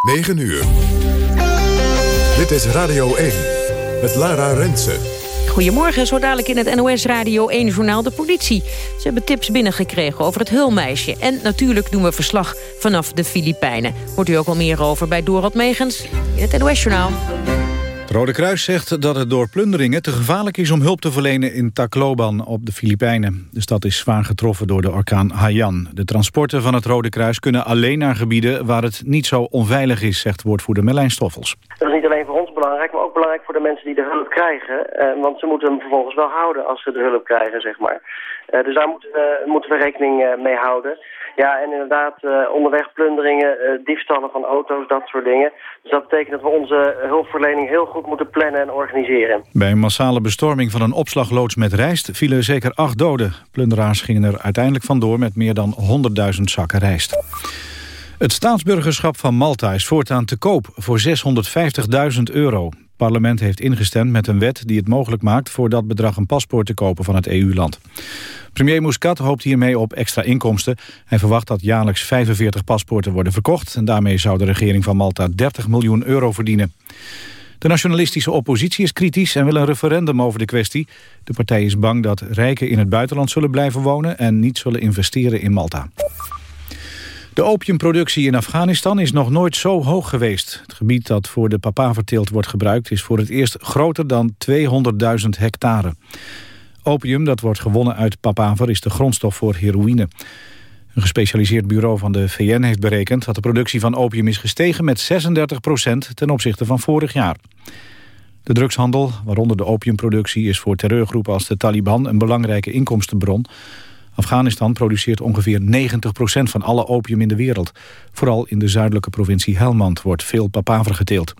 9 uur. Dit is Radio 1 met Lara Rensen. Goedemorgen, zo dadelijk in het NOS Radio 1-journaal de politie. Ze hebben tips binnengekregen over het hulmeisje. En natuurlijk doen we verslag vanaf de Filipijnen. Hoort u ook al meer over bij Dorot Megens in het NOS-journaal. Rode Kruis zegt dat het door plunderingen te gevaarlijk is om hulp te verlenen in Tacloban op de Filipijnen. De stad is zwaar getroffen door de orkaan Haiyan. De transporten van het Rode Kruis kunnen alleen naar gebieden waar het niet zo onveilig is, zegt woordvoerder Merlijn Stoffels. Dat is niet alleen voor ons belangrijk, maar ook belangrijk voor de mensen die de hulp krijgen. Eh, want ze moeten hem vervolgens wel houden als ze de hulp krijgen, zeg maar. Eh, dus daar moeten we, moeten we rekening eh, mee houden. Ja, en inderdaad uh, onderweg plunderingen, uh, diefstallen van auto's, dat soort dingen. Dus dat betekent dat we onze hulpverlening heel goed moeten plannen en organiseren. Bij een massale bestorming van een opslagloods met rijst vielen zeker acht doden. Plunderaars gingen er uiteindelijk vandoor met meer dan 100.000 zakken rijst. Het staatsburgerschap van Malta is voortaan te koop voor 650.000 euro. Het parlement heeft ingestemd met een wet die het mogelijk maakt... voor dat bedrag een paspoort te kopen van het EU-land. Premier Muscat hoopt hiermee op extra inkomsten. Hij verwacht dat jaarlijks 45 paspoorten worden verkocht... en daarmee zou de regering van Malta 30 miljoen euro verdienen. De nationalistische oppositie is kritisch en wil een referendum over de kwestie. De partij is bang dat rijken in het buitenland zullen blijven wonen... en niet zullen investeren in Malta. De opiumproductie in Afghanistan is nog nooit zo hoog geweest. Het gebied dat voor de papaverteelt wordt gebruikt... is voor het eerst groter dan 200.000 hectare. Opium dat wordt gewonnen uit papaver is de grondstof voor heroïne. Een gespecialiseerd bureau van de VN heeft berekend... dat de productie van opium is gestegen met 36% ten opzichte van vorig jaar. De drugshandel, waaronder de opiumproductie... is voor terreurgroepen als de Taliban een belangrijke inkomstenbron. Afghanistan produceert ongeveer 90% van alle opium in de wereld. Vooral in de zuidelijke provincie Helmand wordt veel papaver geteeld.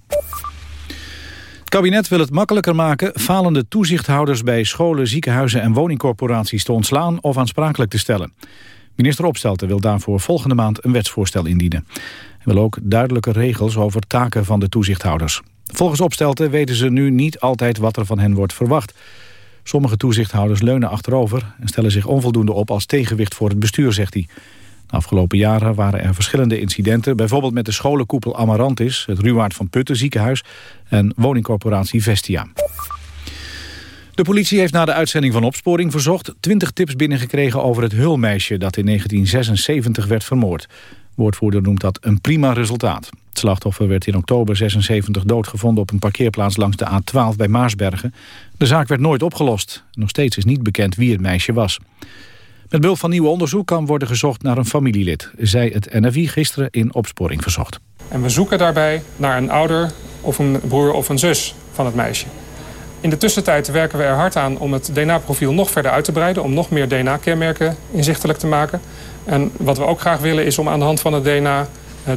Het kabinet wil het makkelijker maken falende toezichthouders bij scholen, ziekenhuizen en woningcorporaties te ontslaan of aansprakelijk te stellen. Minister Opstelten wil daarvoor volgende maand een wetsvoorstel indienen. Hij wil ook duidelijke regels over taken van de toezichthouders. Volgens Opstelten weten ze nu niet altijd wat er van hen wordt verwacht. Sommige toezichthouders leunen achterover en stellen zich onvoldoende op als tegenwicht voor het bestuur, zegt hij. De afgelopen jaren waren er verschillende incidenten... bijvoorbeeld met de scholenkoepel Amarantis... het Ruwaard van Putten ziekenhuis en woningcorporatie Vestia. De politie heeft na de uitzending van Opsporing Verzocht... 20 tips binnengekregen over het hulmeisje... dat in 1976 werd vermoord. Woordvoerder noemt dat een prima resultaat. Het slachtoffer werd in oktober 76 doodgevonden op een parkeerplaats langs de A12 bij Maarsbergen. De zaak werd nooit opgelost. Nog steeds is niet bekend wie het meisje was. Met behulp van nieuw onderzoek kan worden gezocht naar een familielid, zei het NFI gisteren in opsporing verzocht. En we zoeken daarbij naar een ouder of een broer of een zus van het meisje. In de tussentijd werken we er hard aan om het DNA-profiel nog verder uit te breiden... om nog meer DNA-kenmerken inzichtelijk te maken. En wat we ook graag willen is om aan de hand van het DNA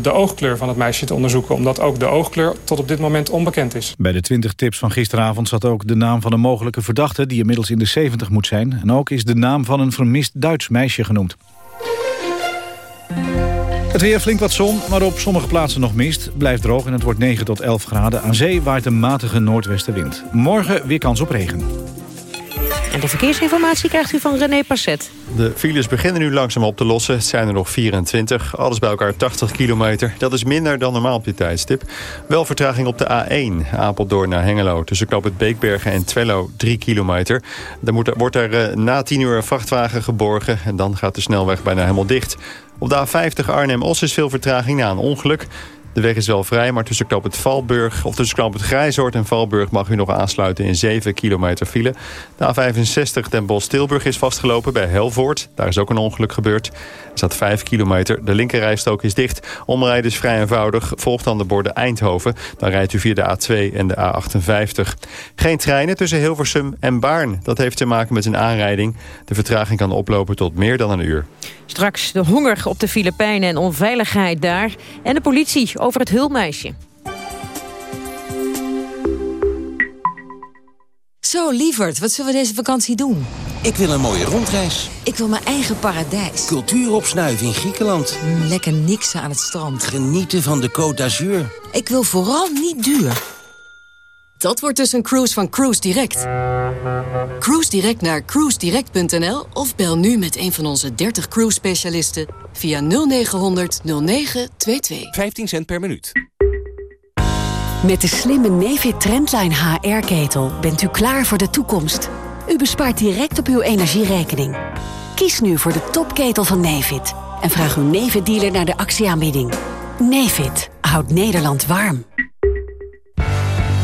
de oogkleur van het meisje te onderzoeken... omdat ook de oogkleur tot op dit moment onbekend is. Bij de 20 tips van gisteravond zat ook de naam van een mogelijke verdachte... die inmiddels in de 70 moet zijn. En ook is de naam van een vermist Duits meisje genoemd. Het weer flink wat zon, maar op sommige plaatsen nog mist. Blijft droog en het wordt 9 tot 11 graden. Aan zee waait een matige noordwestenwind. Morgen weer kans op regen. En de verkeersinformatie krijgt u van René Passet. De files beginnen nu langzaam op te lossen. Het zijn er nog 24. Alles bij elkaar 80 kilometer. Dat is minder dan normaal op dit tijdstip. Wel vertraging op de A1, Apeldoorn naar Hengelo. Tussen knoop het Beekbergen en Twello 3 kilometer. Dan moet, wordt er uh, na 10 uur een vrachtwagen geborgen. En dan gaat de snelweg bijna helemaal dicht. Op de A50 Arnhem-Os is veel vertraging na een ongeluk. De weg is wel vrij, maar tussen het Valburg, of tussen het Grijzoord en Valburg mag u nog aansluiten in 7 kilometer file. De A65 Den Bosch-Tilburg is vastgelopen bij Helvoort. Daar is ook een ongeluk gebeurd. Er staat 5 kilometer. De linkerrijstok is dicht. Omrijden is vrij eenvoudig. Volgt dan de borden Eindhoven. Dan rijdt u via de A2 en de A58. Geen treinen tussen Hilversum en Baarn. Dat heeft te maken met een aanrijding. De vertraging kan oplopen tot meer dan een uur. Straks de honger op de Filipijnen en onveiligheid daar. En de politie over het hulmeisje. Zo, lieverd, wat zullen we deze vakantie doen? Ik wil een mooie rondreis. Ik wil mijn eigen paradijs. Cultuur opsnuiven in Griekenland. Mm, lekker niksen aan het strand. Genieten van de Côte d'Azur. Ik wil vooral niet duur. Dat wordt dus een cruise van Cruise Direct. Cruise Direct naar cruisedirect.nl of bel nu met een van onze 30 cruise specialisten via 0900 0922. 15 cent per minuut. Met de slimme Nefit Trendline HR-ketel bent u klaar voor de toekomst. U bespaart direct op uw energierekening. Kies nu voor de topketel van Nefit en vraag uw Nefit-dealer naar de actieaanbieding. Nefit houdt Nederland warm.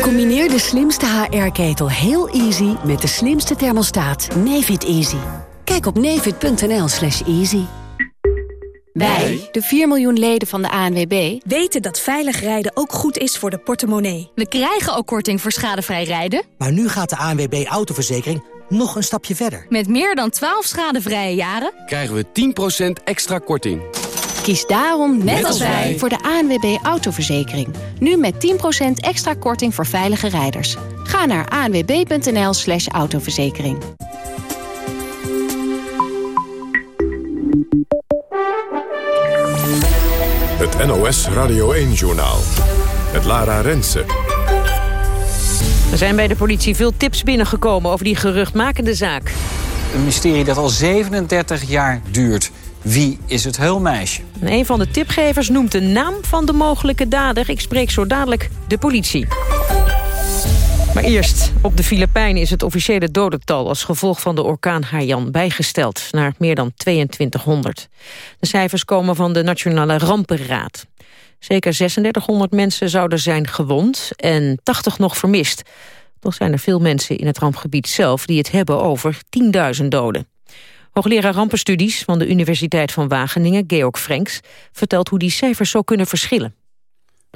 Combineer de slimste HR-ketel heel easy met de slimste thermostaat Nefit Easy. Kijk op nefit.nl slash easy. Wij, de 4 miljoen leden van de ANWB, weten dat veilig rijden ook goed is voor de portemonnee. We krijgen ook korting voor schadevrij rijden. Maar nu gaat de ANWB Autoverzekering nog een stapje verder. Met meer dan 12 schadevrije jaren krijgen we 10% extra korting. Kies daarom, net, als wij, voor de ANWB Autoverzekering. Nu met 10% extra korting voor veilige rijders. Ga naar anwb.nl slash autoverzekering. Het NOS Radio 1-journaal. Het Lara Rensen. Er zijn bij de politie veel tips binnengekomen over die geruchtmakende zaak. Een mysterie dat al 37 jaar duurt. Wie is het heulmeisje? een van de tipgevers noemt de naam van de mogelijke dader. Ik spreek zo dadelijk de politie. Maar eerst, op de Filipijnen is het officiële dodental... als gevolg van de orkaan Haiyan bijgesteld naar meer dan 2200. De cijfers komen van de Nationale Rampenraad. Zeker 3600 mensen zouden zijn gewond en 80 nog vermist. Toch zijn er veel mensen in het rampgebied zelf... die het hebben over 10.000 doden. Hoogleraar rampenstudies van de Universiteit van Wageningen, Georg Frenks... vertelt hoe die cijfers zo kunnen verschillen.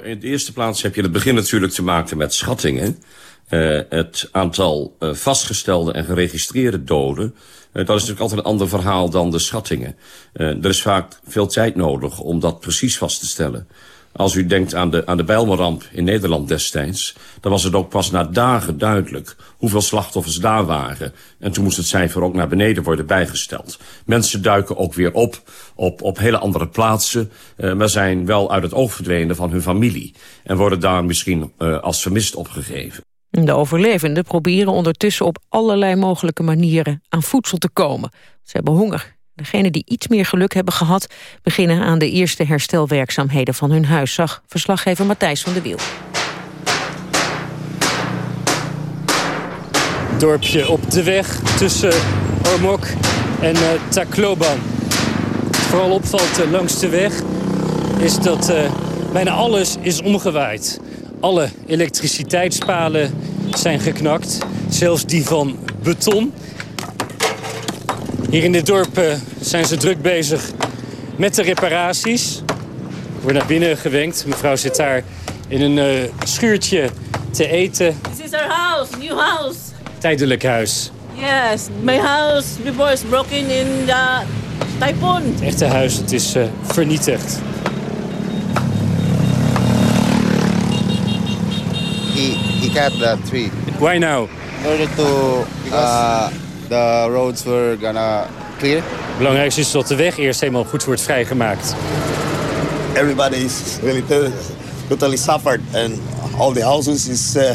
In de eerste plaats heb je het begin natuurlijk te maken met schattingen. Uh, het aantal uh, vastgestelde en geregistreerde doden... Uh, dat is natuurlijk altijd een ander verhaal dan de schattingen. er is vaak veel tijd nodig om dat precies vast te stellen. Als u denkt aan de, aan de Bijlmerramp in Nederland destijds... dan was het ook pas na dagen duidelijk hoeveel slachtoffers daar waren. En toen moest het cijfer ook naar beneden worden bijgesteld. Mensen duiken ook weer op, op, op hele andere plaatsen... Uh, maar zijn wel uit het oog verdwenen van hun familie... en worden daar misschien uh, als vermist opgegeven. De overlevenden proberen ondertussen op allerlei mogelijke manieren aan voedsel te komen. Ze hebben honger. Degenen die iets meer geluk hebben gehad... beginnen aan de eerste herstelwerkzaamheden van hun huis... zag verslaggever Matthijs van der Wiel. Dorpje op de weg tussen Ormok en uh, Tacloban. Wat vooral opvalt uh, langs de weg is dat uh, bijna alles is omgewaaid. Alle elektriciteitspalen zijn geknakt, zelfs die van beton... Hier in dit dorp uh, zijn ze druk bezig met de reparaties. Ik word naar binnen gewenkt. Mevrouw zit daar in een uh, schuurtje te eten. This is our house, new house. Tijdelijk huis. Yes, my house before is broken in the typhoon. Het echte huis, het is uh, vernietigd. He, he cut the tree. Why now? In order to... Uh, the roads were gonna clear. Het belangrijkste is dat de weg eerst helemaal goed wordt vrijgemaakt. Everybody is really totally suffered and all the houses is uh,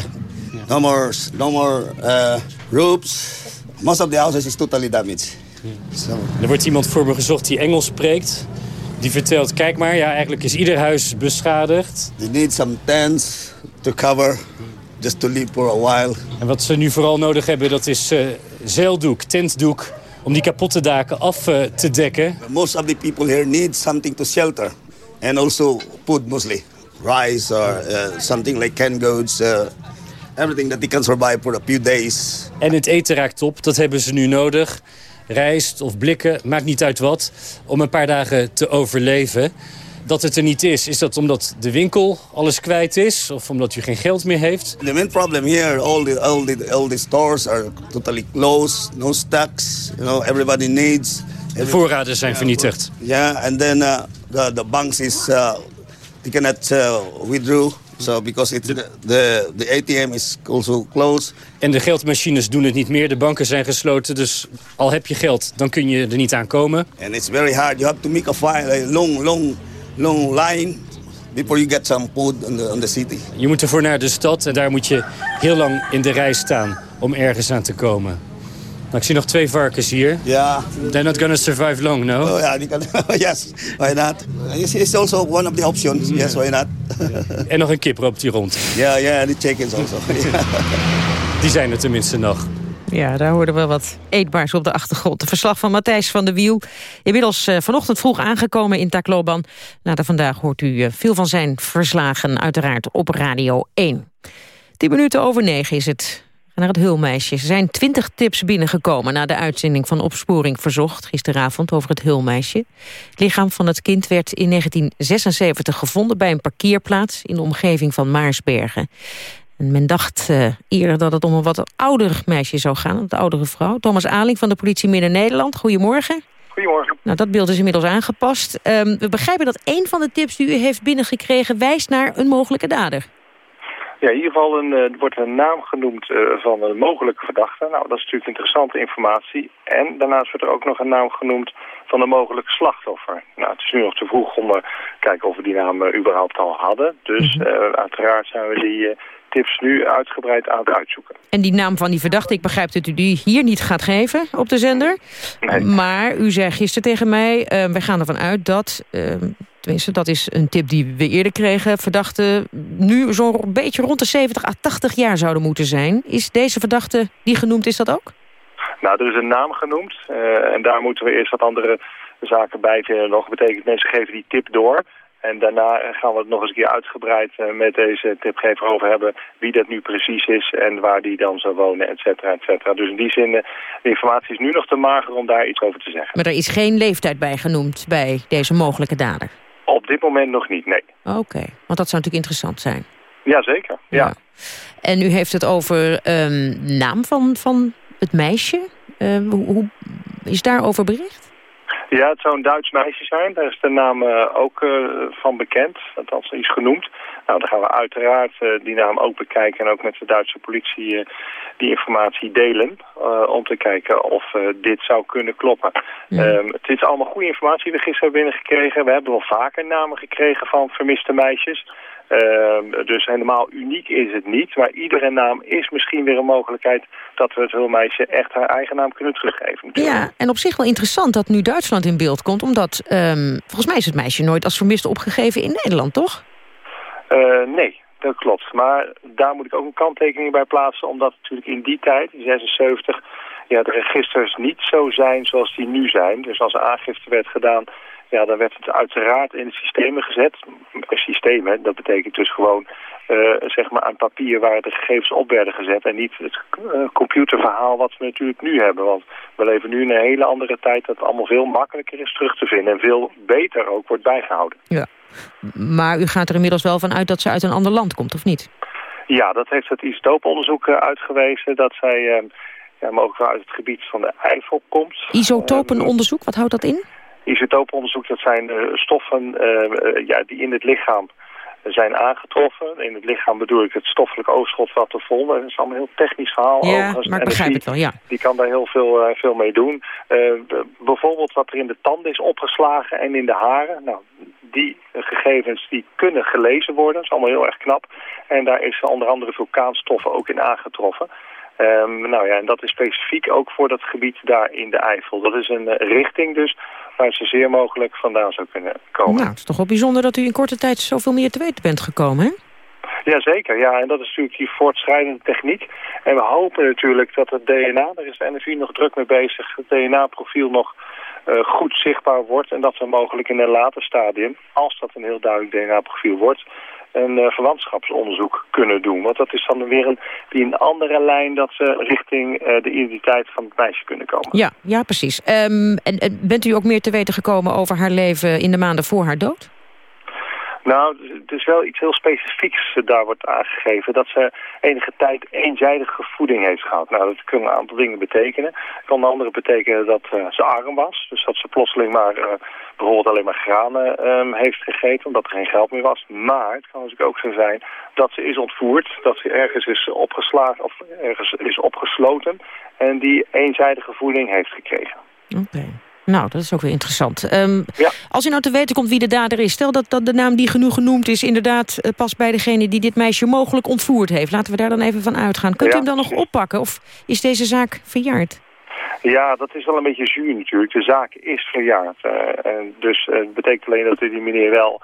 no more no more uh, roofs. Most of the houses is totally damaged. So. Er wordt iemand voor me gezocht die Engels spreekt. Die vertelt, kijk maar, ja, eigenlijk is ieder huis beschadigd. They need some tents to cover, just to live for a while. En wat ze nu vooral nodig hebben, dat is uh, zeildoek, tentdoek... om die kapotte daken af uh, te dekken. Most of the people here need something to shelter. And also food mostly. Rice or uh, something like canned goods. Uh, everything that they can survive for a few days. En het eten raakt op, dat hebben ze nu nodig. Rijst of blikken, maakt niet uit wat, om een paar dagen te overleven. Dat het er niet is? Is dat omdat de winkel alles kwijt is? Of omdat u geen geld meer heeft? The main problem here, all the all the all the stores are totally closed, no stocks. You know, everybody needs. De voorraden zijn vernietigd. Ja, yeah, and then uh, the the banks is uh, they cannot uh, withdraw. So because it's the, the, the ATM is also closed. En de geldmachines doen het niet meer. De banken zijn gesloten. Dus al heb je geld, dan kun je er niet aan komen. And it's very hard. You have to make a file, a long, long, long line before you get some food on the, on the city. Je moet ervoor naar de stad en daar moet je heel lang in de rij staan om ergens aan te komen. Nou, ik zie nog twee varkens hier. Ja. They're not gonna survive long, no? Oh ja, die kan... yes, why not? It's also one of the options. Yes, why not? en nog een kip loopt hier rond. Ja, ja, die chickens also. die zijn er tenminste nog. Ja, daar hoorden we wat eetbaars op de achtergrond. De verslag van Matthijs van der Wiel. Inmiddels uh, vanochtend vroeg aangekomen in Tacloban. Later vandaag hoort u uh, veel van zijn verslagen uiteraard op Radio 1. Tien minuten over negen is het naar het Hulmeisje. Er zijn twintig tips binnengekomen na de uitzending van Opsporing Verzocht... gisteravond over het Hulmeisje. Het lichaam van het kind werd in 1976 gevonden bij een parkeerplaats... in de omgeving van Maarsbergen. En men dacht uh, eerder dat het om een wat ouder meisje zou gaan, een oudere vrouw. Thomas Aling van de politie Midden-Nederland, goedemorgen. Goedemorgen. Nou, dat beeld is inmiddels aangepast. Um, we begrijpen dat een van de tips die u heeft binnengekregen... wijst naar een mogelijke dader. Ja, in ieder geval een, uh, wordt een naam genoemd uh, van een mogelijke verdachte. Nou, dat is natuurlijk interessante informatie. En daarnaast wordt er ook nog een naam genoemd van een mogelijk slachtoffer. Nou, het is nu nog te vroeg om te kijken of we die naam überhaupt al hadden. Dus uiteraard zijn we die tips nu uitgebreid aan het uitzoeken. En die naam van die verdachte, ik begrijp dat u die hier niet gaat geven op de zender. Nee. Maar u zei gisteren tegen mij, uh, wij gaan ervan uit dat... Uh, tenminste, dat is een tip die we eerder kregen... verdachten nu zo'n beetje rond de 70 à 80 jaar zouden moeten zijn. Is deze verdachte die genoemd, is dat ook? Nou, er is een naam genoemd. Uh, en daar moeten we eerst wat andere zaken bij vinden nog. betekent mensen geven die tip door... En daarna gaan we het nog eens een keer uitgebreid met deze tipgever over hebben wie dat nu precies is en waar die dan zou wonen, et cetera, et cetera. Dus in die zin, de informatie is nu nog te mager om daar iets over te zeggen. Maar er is geen leeftijd bij genoemd bij deze mogelijke dader? Op dit moment nog niet, nee. Oké, okay. want dat zou natuurlijk interessant zijn. Jazeker, ja. ja. En u heeft het over um, naam van, van het meisje. Uh, hoe, hoe is daarover bericht? Ja, het zou een Duits meisje zijn. Daar is de naam uh, ook uh, van bekend. Althans, is genoemd. Nou, dan gaan we uiteraard uh, die naam ook bekijken... en ook met de Duitse politie die informatie delen... om te kijken of dit zou kunnen kloppen. Ja. Um, het is allemaal goede informatie die we gisteren hebben binnengekregen. We hebben wel vaker namen gekregen van vermiste meisjes... Uh, dus helemaal uniek is het niet. Maar iedere naam is misschien weer een mogelijkheid... dat we het hulpmeisje echt haar eigen naam kunnen teruggeven. Natuurlijk. Ja, en op zich wel interessant dat nu Duitsland in beeld komt. Omdat, um, volgens mij is het meisje nooit als vermist opgegeven in Nederland, toch? Uh, nee, dat klopt. Maar daar moet ik ook een kanttekening bij plaatsen. Omdat natuurlijk in die tijd, in 76... Ja, de registers niet zo zijn zoals die nu zijn. Dus als er aangifte werd gedaan ja, dan werd het uiteraard in systemen gezet. Systemen, dat betekent dus gewoon uh, zeg maar aan papier waar de gegevens op werden gezet. En niet het uh, computerverhaal wat we natuurlijk nu hebben. Want we leven nu in een hele andere tijd dat het allemaal veel makkelijker is terug te vinden. En veel beter ook wordt bijgehouden. Ja, maar u gaat er inmiddels wel van uit dat ze uit een ander land komt, of niet? Ja, dat heeft het isotooponderzoek uh, uitgewezen. Dat zij uh, ja, mogelijk uit het gebied van de Eifel komt. Isotopenonderzoek, wat houdt dat in? Isotooponderzoek, dat zijn uh, stoffen uh, ja, die in het lichaam zijn aangetroffen. In het lichaam bedoel ik het stoffelijk overschot wat er vol. Dat is allemaal een heel technisch verhaal. Ja, maar ik begrijp het wel, ja. Die kan daar heel veel, uh, veel mee doen. bijvoorbeeld wat er in de tanden is opgeslagen en in de haren. Nou, die gegevens die kunnen gelezen worden. Dat is allemaal heel erg knap. En daar is onder andere vulkaanstoffen ook in aangetroffen. Um, nou ja, en dat is specifiek ook voor dat gebied daar in de Eifel. Dat is een uh, richting dus waar ze zeer mogelijk vandaan zou kunnen komen. Nou, het is toch wel bijzonder dat u in korte tijd zoveel meer te weten bent gekomen, hè? Jazeker, ja. En dat is natuurlijk die voortschrijdende techniek. En we hopen natuurlijk dat het DNA, daar is de NFI nog druk mee bezig, het DNA-profiel nog uh, goed zichtbaar wordt. En dat we mogelijk in een later stadium, als dat een heel duidelijk DNA-profiel wordt, een uh, verwantschapsonderzoek kunnen doen. Want dat is dan weer een, die een andere lijn dat ze richting uh, de identiteit van het meisje kunnen komen. Ja, ja precies. Um, en, en, bent u ook meer te weten gekomen over haar leven in de maanden voor haar dood? Nou, het is wel iets heel specifieks daar wordt aangegeven. Dat ze enige tijd eenzijdige voeding heeft gehad. Nou, dat kunnen een aantal dingen betekenen. Het kan andere betekenen dat uh, ze arm was. Dus dat ze plotseling maar uh, bijvoorbeeld alleen maar granen um, heeft gegeten. Omdat er geen geld meer was. Maar het kan natuurlijk ook zo zijn dat ze is ontvoerd. Dat ze ergens is opgeslagen of ergens is opgesloten. En die eenzijdige voeding heeft gekregen. Oké. Nou, dat is ook weer interessant. Um, ja. Als u nou te weten komt wie de dader is... stel dat, dat de naam die genoeg genoemd is... inderdaad uh, past bij degene die dit meisje mogelijk ontvoerd heeft. Laten we daar dan even van uitgaan. Kunt ja. u hem dan nog oppakken? Of is deze zaak verjaard? Ja, dat is wel een beetje zuur natuurlijk. De zaak is verjaard. En dus uh, het betekent alleen dat we die meneer wel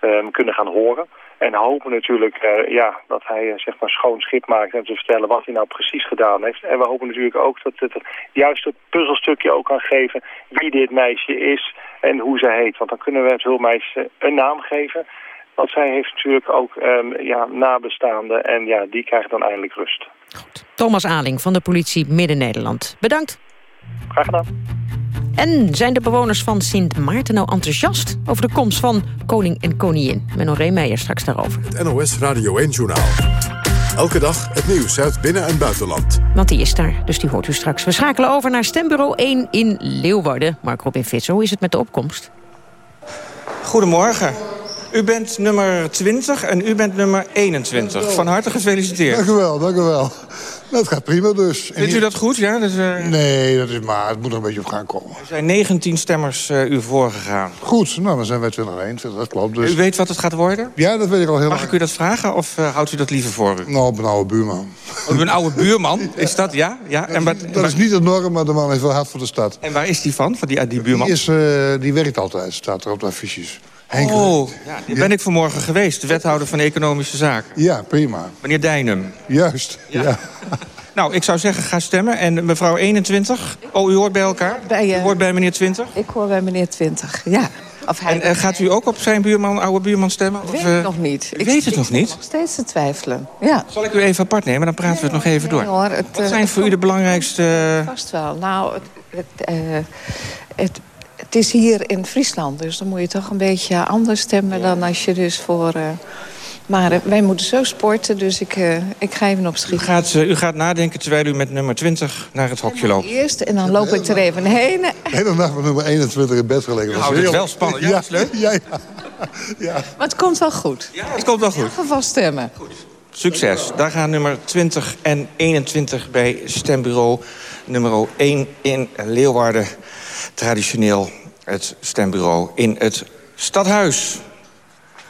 um, kunnen gaan horen. En hopen natuurlijk uh, ja, dat hij zeg maar schoon schip maakt en te vertellen wat hij nou precies gedaan heeft. En we hopen natuurlijk ook dat het het puzzelstukje ook kan geven wie dit meisje is en hoe zij heet. Want dan kunnen we het hulpmeisje een naam geven. Want zij heeft natuurlijk ook um, ja, nabestaanden en ja, die krijgen dan eindelijk rust. Goed. Thomas Aling van de politie Midden-Nederland. Bedankt. Graag gedaan. En zijn de bewoners van Sint Maarten nou enthousiast... over de komst van koning en koningin? Menno Reemeijer straks daarover. Het NOS Radio 1-journaal. Elke dag het nieuws uit binnen- en buitenland. Want die is daar, dus die hoort u straks. We schakelen over naar stembureau 1 in Leeuwarden. Mark Robin Visser, hoe is het met de opkomst? Goedemorgen. U bent nummer 20 en u bent nummer 21. Van harte gefeliciteerd. Dank u wel, dank u wel. Dat gaat prima dus. Vindt u dat goed? Ja, dat is, uh... Nee, dat is maar. Het moet er een beetje op gaan komen. Er zijn 19 stemmers uh, u voorgegaan. Goed, nou dan zijn wij 2021, dat klopt. Dus... U weet wat het gaat worden? Ja, dat weet ik al heel Mag lang. ik u dat vragen of uh, houdt u dat liever voor u? Nou, op een oude buurman. Op een oude buurman? Is dat, ja? ja? En dat, is, dat is niet de norm, maar de man heeft wel hard voor de stad. En waar is die van, van die, die buurman? Die, is, die werkt altijd, staat er op de affiches. Henk oh, ja, daar ben ik vanmorgen geweest. De wethouder van Economische Zaken. Ja, prima. Meneer Dijnum. Juist, ja. ja. nou, ik zou zeggen, ga stemmen. En mevrouw 21? Oh, u hoort bij elkaar? Bij, uh, u hoort bij meneer 20? Ik hoor bij meneer 20, ja. Of hij... En uh, gaat u ook op zijn buurman, oude buurman stemmen? Ik weet het uh, nog niet. Ik weet het nog niet? Ik nog steeds te twijfelen, ja. Zal ik u even apart nemen? Dan praten nee, we het nog even door. Hoor, het, Wat zijn voor u de belangrijkste... Vast wel. Nou, het... het, het het is hier in Friesland, dus dan moet je toch een beetje anders stemmen... Ja. dan als je dus voor... Uh, maar uh, wij moeten zo sporten, dus ik, uh, ik ga even op schieten. U gaat, u gaat nadenken terwijl u met nummer 20 naar het hokje loopt. Eerst en dan loop ik er even heen. De hele nacht met nummer 21 in bed gelegen. Dat is wel spannend. Ja, ja, is leuk. Ja, ja. ja. Maar het komt wel goed. Ja, het komt wel goed. Ga vast stemmen. Goed. Succes. Daar gaan nummer 20 en 21 bij stembureau nummer 1 in Leeuwarden. Traditioneel het stembureau in het stadhuis.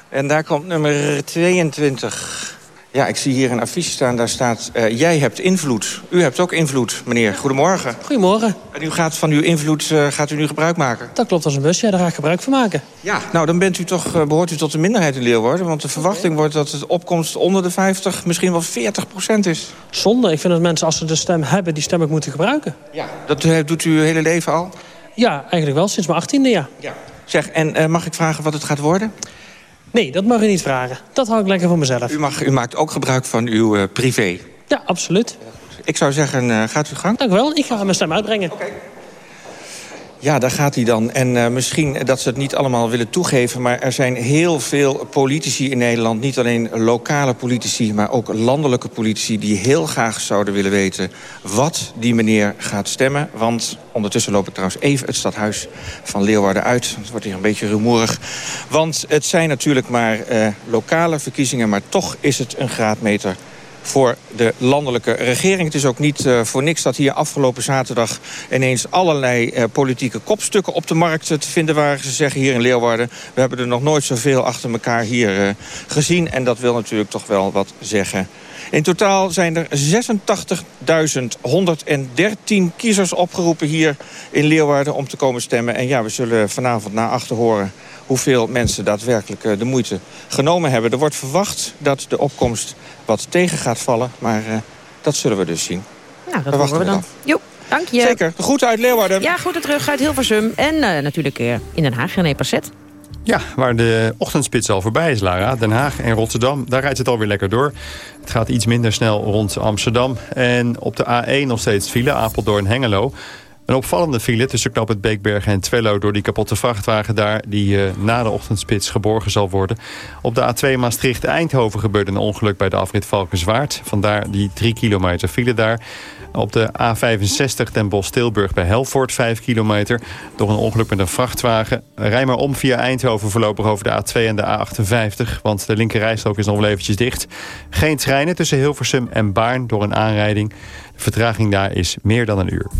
En daar komt nummer 22. Ja, ik zie hier een affiche staan, daar staat... Uh, jij hebt invloed. U hebt ook invloed, meneer. Goedemorgen. Goedemorgen. En u gaat van uw invloed uh, gaat u nu gebruik maken? Dat klopt als een bus, ja, daar ga ik gebruik van maken. Ja, nou, dan bent u toch, uh, behoort u tot de minderheid in Leeuwarden. Want de verwachting okay. wordt dat de opkomst onder de 50, misschien wel 40 procent is. Zonde. Ik vind dat mensen, als ze de stem hebben, die stem ook moeten gebruiken. Ja, dat doet u uw hele leven al? Ja, eigenlijk wel, sinds mijn achttiende, ja. ja. Zeg, en uh, mag ik vragen wat het gaat worden? Nee, dat mag u niet vragen. Dat hou ik lekker voor mezelf. U, mag, u maakt ook gebruik van uw uh, privé? Ja, absoluut. Ik zou zeggen, uh, gaat u gang. Dank u wel, ik ga mijn stem uitbrengen. Okay. Ja, daar gaat hij dan. En uh, misschien dat ze het niet allemaal willen toegeven... maar er zijn heel veel politici in Nederland. Niet alleen lokale politici, maar ook landelijke politici... die heel graag zouden willen weten wat die meneer gaat stemmen. Want ondertussen loop ik trouwens even het stadhuis van Leeuwarden uit. Het wordt hier een beetje rumoerig. Want het zijn natuurlijk maar uh, lokale verkiezingen... maar toch is het een graadmeter voor de landelijke regering. Het is ook niet uh, voor niks dat hier afgelopen zaterdag... ineens allerlei uh, politieke kopstukken op de markt te vinden waren. Ze zeggen hier in Leeuwarden... we hebben er nog nooit zoveel achter elkaar hier gezien. En dat wil natuurlijk toch wel wat zeggen. In totaal zijn er 86.113 kiezers opgeroepen hier in Leeuwarden om te komen stemmen. En ja, we zullen vanavond na achter horen hoeveel mensen daadwerkelijk de moeite genomen hebben. Er wordt verwacht dat de opkomst wat tegen gaat vallen, maar uh, dat zullen we dus zien. Nou, dat wachten we dan. Jo, dank je. Zeker. De groeten uit Leeuwarden. Ja, groeten terug uit Hilversum. En uh, natuurlijk uh, in Den Haag, René Passet. Ja, waar de ochtendspits al voorbij is, Lara. Den Haag en Rotterdam, daar rijdt het alweer lekker door. Het gaat iets minder snel rond Amsterdam. En op de A1 nog steeds file, Apeldoorn-Hengelo. Een opvallende file tussen knap het Beekbergen en Twello... door die kapotte vrachtwagen daar die eh, na de ochtendspits geborgen zal worden. Op de A2 Maastricht-Eindhoven gebeurde een ongeluk bij de afrit Valkenswaard. Vandaar die 3 kilometer file daar. Op de A65 Den Bosch-Tilburg bij Helvoort 5 kilometer. Door een ongeluk met een vrachtwagen. Rij maar om via Eindhoven voorlopig over de A2 en de A58. Want de linkerrijstrook is nog wel eventjes dicht. Geen treinen tussen Hilversum en Baarn door een aanrijding. De vertraging daar is meer dan een uur.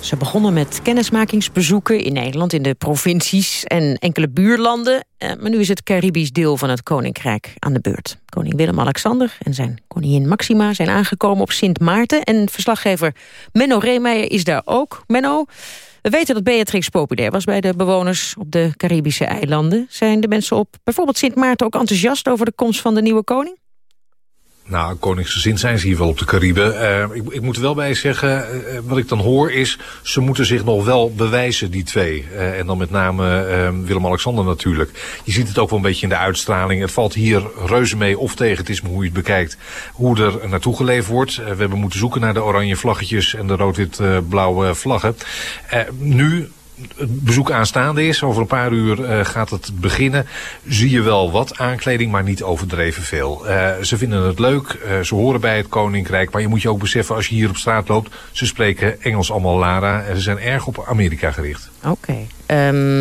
Ze begonnen met kennismakingsbezoeken in Nederland, in de provincies en enkele buurlanden. Eh, maar nu is het Caribisch deel van het Koninkrijk aan de beurt. Koning Willem-Alexander en zijn koningin Maxima zijn aangekomen op Sint Maarten. En verslaggever Menno Reemeijer is daar ook. Menno, we weten dat Beatrix populair was bij de bewoners op de Caribische eilanden. Zijn de mensen op bijvoorbeeld Sint Maarten ook enthousiast over de komst van de nieuwe koning? Nou, koningsgezind zijn ze hier wel op de Cariben. Uh, ik, ik, moet er wel bij zeggen, uh, wat ik dan hoor is... ze moeten zich nog wel bewijzen, die twee. En dan met name Willem-Alexander natuurlijk. Je ziet het ook wel een beetje in de uitstraling. Het valt hier reuze mee of tegen, het is maar hoe je het bekijkt... hoe er naartoe geleefd wordt. we hebben moeten zoeken naar de oranje vlaggetjes... en de rood-wit-blauwe vlaggen. nu het bezoek aanstaande is. Over een paar uur uh, gaat het beginnen. Zie je wel wat aankleding, maar niet overdreven veel. Uh, ze vinden het leuk, uh, ze horen bij het Koninkrijk. Maar je moet je ook beseffen, als je hier op straat loopt... ze spreken Engels allemaal Lara en ze zijn erg op Amerika gericht. Oké. Um,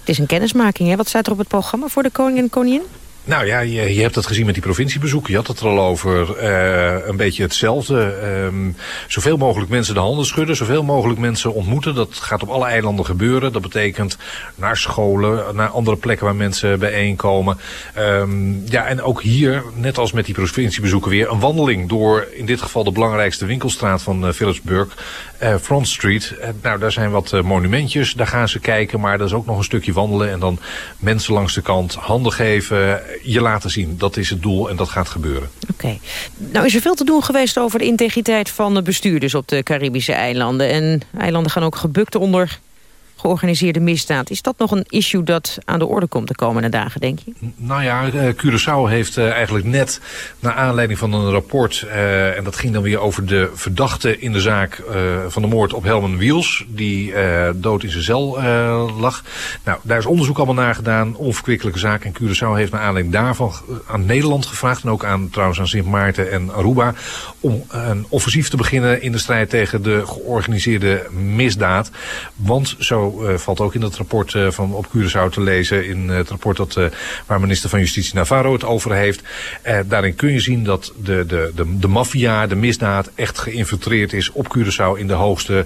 het is een kennismaking, hè? Wat staat er op het programma voor de koning en koningin? Nou ja, je, je hebt het gezien met die provinciebezoeken. Je had het er al over uh, een beetje hetzelfde. Um, zoveel mogelijk mensen de handen schudden. Zoveel mogelijk mensen ontmoeten. Dat gaat op alle eilanden gebeuren. Dat betekent naar scholen, naar andere plekken waar mensen bijeenkomen. Um, ja, en ook hier, net als met die provinciebezoeken weer... een wandeling door in dit geval de belangrijkste winkelstraat van uh, Philipsburg. Uh, Front Street. nou, daar zijn wat monumentjes. Daar gaan ze kijken. Maar dat is ook nog een stukje wandelen. En dan mensen langs de kant handen geven je laten zien. Dat is het doel en dat gaat gebeuren. Oké. Nou is er veel te doen geweest over de integriteit van de bestuurders op de Caribische eilanden. En eilanden gaan ook gebukt onder georganiseerde misdaad. Is dat nog een issue dat aan de orde komt de komende dagen, denk je? Nou ja, Curaçao heeft eigenlijk net, naar aanleiding van een rapport... Uh, en dat ging dan weer over de verdachte in de zaak van de moord op Helman Wiels... die dood in zijn cel lag. Nou, daar is onderzoek allemaal naar gedaan, onverkwikkelijke zaak. En Curaçao heeft naar aanleiding daarvan aan Nederland gevraagd... en ook aan, trouwens aan Sint Maarten en Aruba... om een offensief te beginnen in de strijd tegen de georganiseerde misdaad. Want zo uh, valt ook in dat rapport uh, van op Curaçao te lezen. In uh, het rapport dat, waar minister van Justitie Navarro het over heeft. daarin kun je zien dat de, de, de, de maffia, de misdaad echt geïnfiltreerd is op Curaçao in de hoogste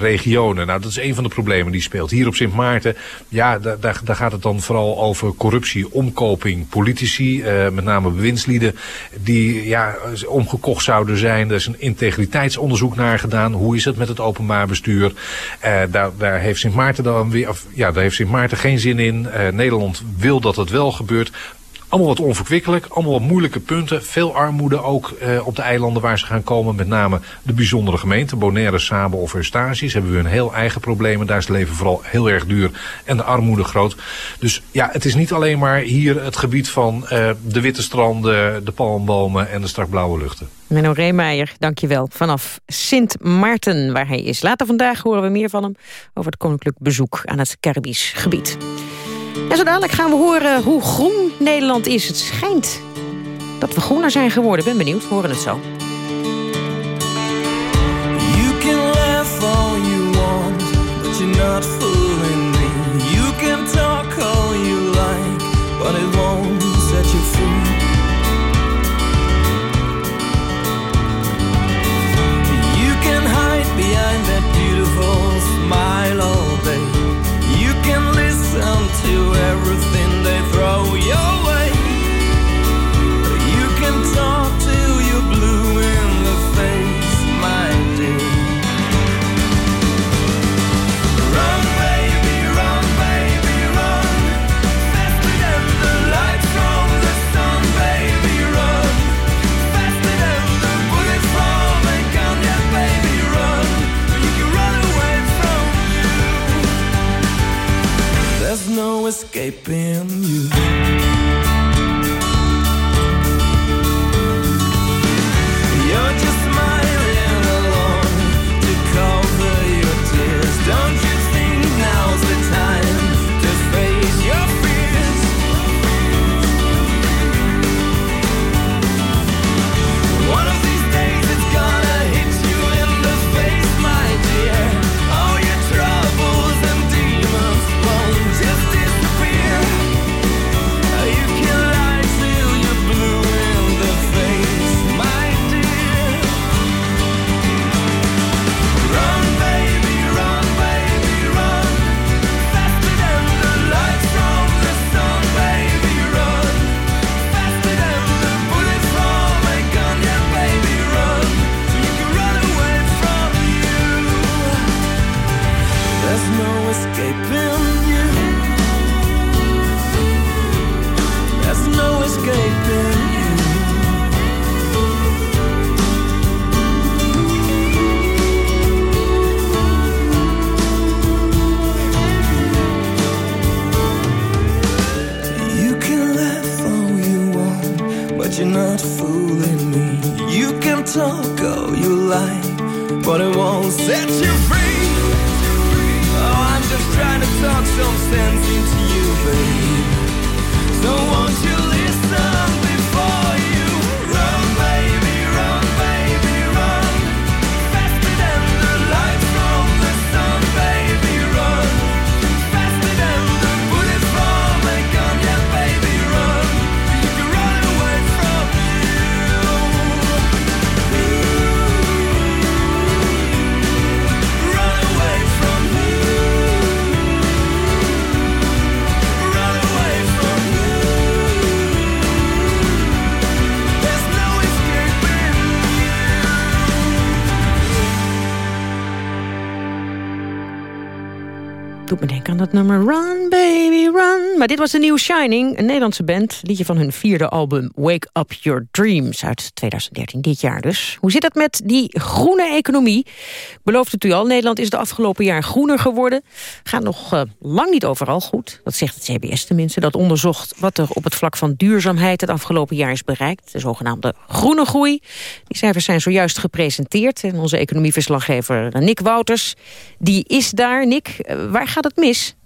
regionen. Nou, dat is een van de problemen die speelt. Hier op Sint Maarten, ja, daar, daar, daar gaat het dan vooral over corruptie, omkoping, politici, met name bewindslieden, die ja, omgekocht zouden zijn. Er is een integriteitsonderzoek naar gedaan. Hoe is het met het openbaar bestuur? daar, daar heeft Sint Maarten dan weer, of, ja, daar heeft Sint Maarten geen zin in. Uh, Nederland wil dat het wel gebeurt. Allemaal wat onverkwikkelijk, allemaal wat moeilijke punten. Veel armoede ook uh, op de eilanden waar ze gaan komen. Met name de bijzondere gemeenten, Bonaire, Sabo of Eustatius. Hebben we een heel eigen probleem. Daar is het leven vooral heel erg duur en de armoede groot. Dus ja, het is niet alleen maar hier het gebied van uh, de witte stranden, de palmbomen en de strak blauwe luchten. Menno Reemeijer, dankjewel. Vanaf Sint Maarten, waar hij is. Later vandaag horen we meer van hem over het koninklijk bezoek aan het Caribisch gebied. En zo dadelijk gaan we horen hoe groen Nederland is. Het schijnt dat we groener zijn geworden. Ben benieuwd, we horen het zo. You can laugh all you want, but you're not fooling me. You can talk all you like, but it won't set you free. You can hide behind that beautiful smile There's no escaping you. Dat nummer Run. Maar dit was de nieuwe Shining, een Nederlandse band. Liedje van hun vierde album Wake Up Your Dreams uit 2013, dit jaar dus. Hoe zit het met die groene economie? Belooft het u al, Nederland is de afgelopen jaar groener geworden. Gaat nog eh, lang niet overal goed. Dat zegt het CBS tenminste. Dat onderzocht wat er op het vlak van duurzaamheid het afgelopen jaar is bereikt. De zogenaamde groene groei. Die cijfers zijn zojuist gepresenteerd. En onze economieverslaggever Nick Wouters, die is daar. Nick, eh, waar gaat het mis?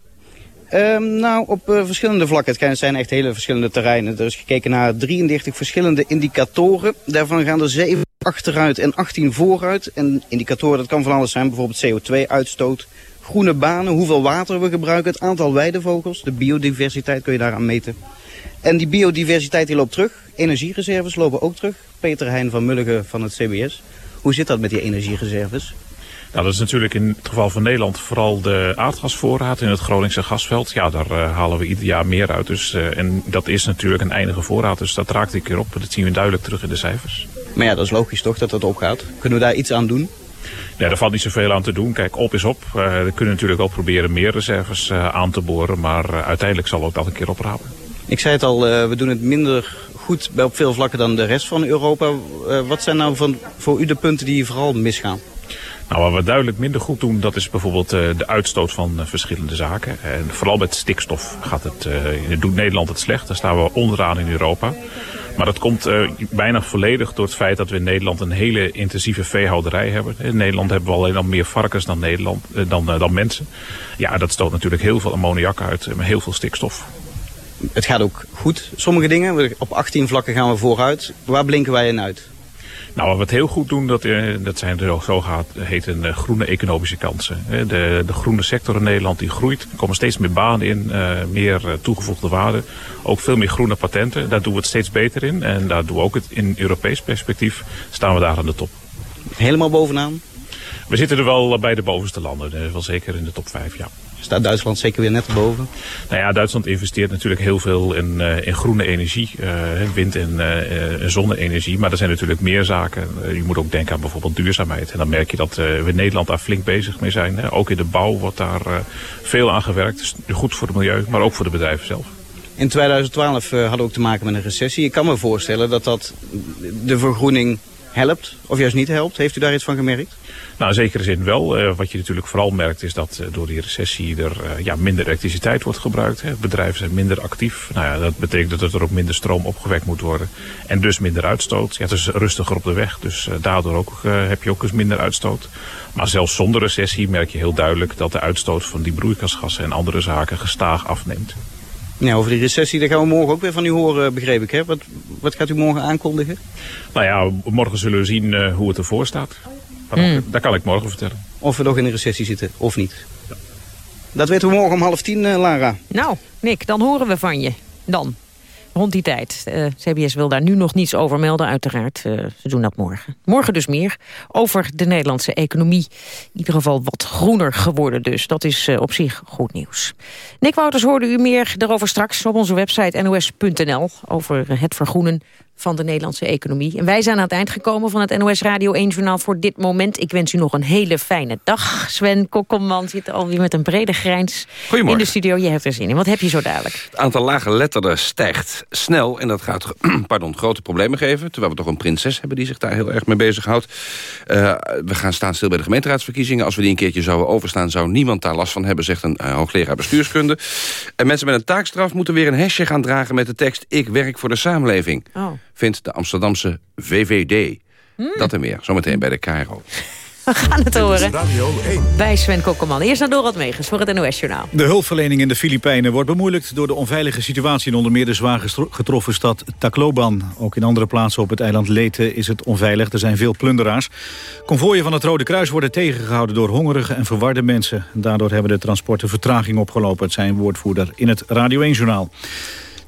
Ehm, nou, op eh, verschillende vlakken. Het zijn echt hele verschillende terreinen. Er is gekeken naar 33 verschillende indicatoren. Daarvan gaan er 7 achteruit en 18 vooruit. En indicatoren, dat kan van alles zijn. Bijvoorbeeld CO2-uitstoot, groene banen, hoeveel water we gebruiken, het aantal weidevogels, de biodiversiteit kun je daaraan meten. En die biodiversiteit die loopt terug. Energiereserves lopen ook terug. Peter Heijn van Mulligen van het CBS. Hoe zit dat met die energiereserves? Nou, dat is natuurlijk in het geval van Nederland vooral de aardgasvoorraad in het Groningse gasveld. Ja, daar uh, halen we ieder jaar meer uit. Dus, uh, en dat is natuurlijk een eindige voorraad, dus dat raakt een keer op. Dat zien we duidelijk terug in de cijfers. Maar ja, dat is logisch toch dat dat opgaat. Kunnen we daar iets aan doen? Ja, daar valt niet zoveel aan te doen. Kijk, op is op. Uh, we kunnen natuurlijk wel proberen meer reserves aan te boren, maar uiteindelijk zal ook dat een keer oprapen. Ik zei het al, we doen het minder goed op veel vlakken dan de rest van Europa. wat zijn nou van, voor u de punten die vooral misgaan? Nou, wat we duidelijk minder goed doen, dat is bijvoorbeeld uh, de uitstoot van uh, verschillende zaken. En vooral met stikstof gaat het, uh, doet Nederland het slecht. Daar staan we onderaan in Europa. Maar dat komt bijna volledig door het feit dat we in Nederland een hele intensieve veehouderij hebben. In Nederland hebben we alleen al meer varkens dan, Nederland, dan, dan mensen. Ja, dat stoot natuurlijk heel veel ammoniak uit, met heel veel stikstof. Het gaat ook goed, sommige dingen. Op 18 vlakken gaan we vooruit. Waar blinken wij in uit? Nou, wat we het heel goed doen, dat, dat zijn de zogeheten uh, groene economische kansen. De, de groene sector in Nederland die groeit. Er komen steeds meer banen in, uh, meer toegevoegde waarde. Ook veel meer groene patenten. Daar doen we het steeds beter in. En daar doen we ook het in Europees perspectief staan we daar aan de top. Helemaal bovenaan? We zitten er wel bij de bovenste landen. Wel zeker in de top 5, ja. Staat Duitsland zeker weer net erboven? Nou ja, Duitsland investeert natuurlijk heel veel in, uh, in groene energie. Uh, wind- en uh, zonne-energie. Maar er zijn natuurlijk meer zaken. je moet ook denken aan bijvoorbeeld duurzaamheid. En dan merk je dat we in Nederland daar flink bezig mee zijn. Hè. Ook in de bouw wordt daar veel aan gewerkt. Dus goed voor het milieu, maar ook voor de bedrijven zelf. In 2012 hadden we ook te maken met een recessie. Ik kan me voorstellen dat dat de vergroening helpt of juist niet helpt. Heeft u daar iets van gemerkt? Nou, in zekere zin wel. Uh, wat je natuurlijk vooral merkt is dat uh, door die recessie er uh, ja, minder elektriciteit wordt gebruikt. Hè. Bedrijven zijn minder actief. Nou ja, dat betekent dat er ook minder stroom opgewekt moet worden. En dus minder uitstoot. Ja, het is rustiger op de weg. Dus daardoor ook, heb je ook eens minder uitstoot. Maar zelfs zonder recessie merk je heel duidelijk dat de uitstoot van die broeikasgassen en andere zaken gestaag afneemt. Ja, over die recessie, daar gaan we morgen ook weer van u horen, begreep ik. Hè? Wat, wat gaat u morgen aankondigen? Nou ja, morgen zullen we zien uh, hoe het ervoor staat. Mm. Dat kan ik morgen vertellen. Of we nog in een recessie zitten, of niet. Ja. Dat weten we morgen om half tien, uh, Lara. Nou, Nick, dan horen we van je. Dan. Rond die tijd. Uh, CBS wil daar nu nog niets over melden, uiteraard. Uh, ze doen dat morgen. Morgen dus meer over de Nederlandse economie. In ieder geval wat groener geworden dus. Dat is uh, op zich goed nieuws. Nick Wouters hoorde u meer daarover straks op onze website nos.nl... over het vergroenen van de Nederlandse economie. En wij zijn aan het eind gekomen van het NOS Radio 1 Journaal voor dit moment. Ik wens u nog een hele fijne dag. Sven Kokkelman zit alweer met een brede grijns in de studio. Je hebt er zin in. Wat heb je zo dadelijk? Het aantal lage letterden stijgt snel en dat gaat pardon, grote problemen geven. Terwijl we toch een prinses hebben die zich daar heel erg mee bezighoudt. Uh, we gaan staan stil bij de gemeenteraadsverkiezingen. Als we die een keertje zouden overstaan, zou niemand daar last van hebben, zegt een uh, hoogleraar bestuurskunde. En mensen met een taakstraf moeten weer een hesje gaan dragen met de tekst... Ik werk voor de samenleving. Oh vindt de Amsterdamse VVD. Dat en meer, zometeen bij de KRO. We gaan het horen. Radio 1. Bij Sven Kokkelman. Eerst naar Dorot Megens voor het NOS-journaal. De hulpverlening in de Filipijnen wordt bemoeilijkt door de onveilige situatie in onder meer de zwaar getroffen stad Tacloban. Ook in andere plaatsen op het eiland Leyte is het onveilig. Er zijn veel plunderaars. Convooien van het Rode Kruis worden tegengehouden door hongerige en verwarde mensen. Daardoor hebben de transporten vertraging opgelopen. Het zijn woordvoerder in het Radio 1-journaal.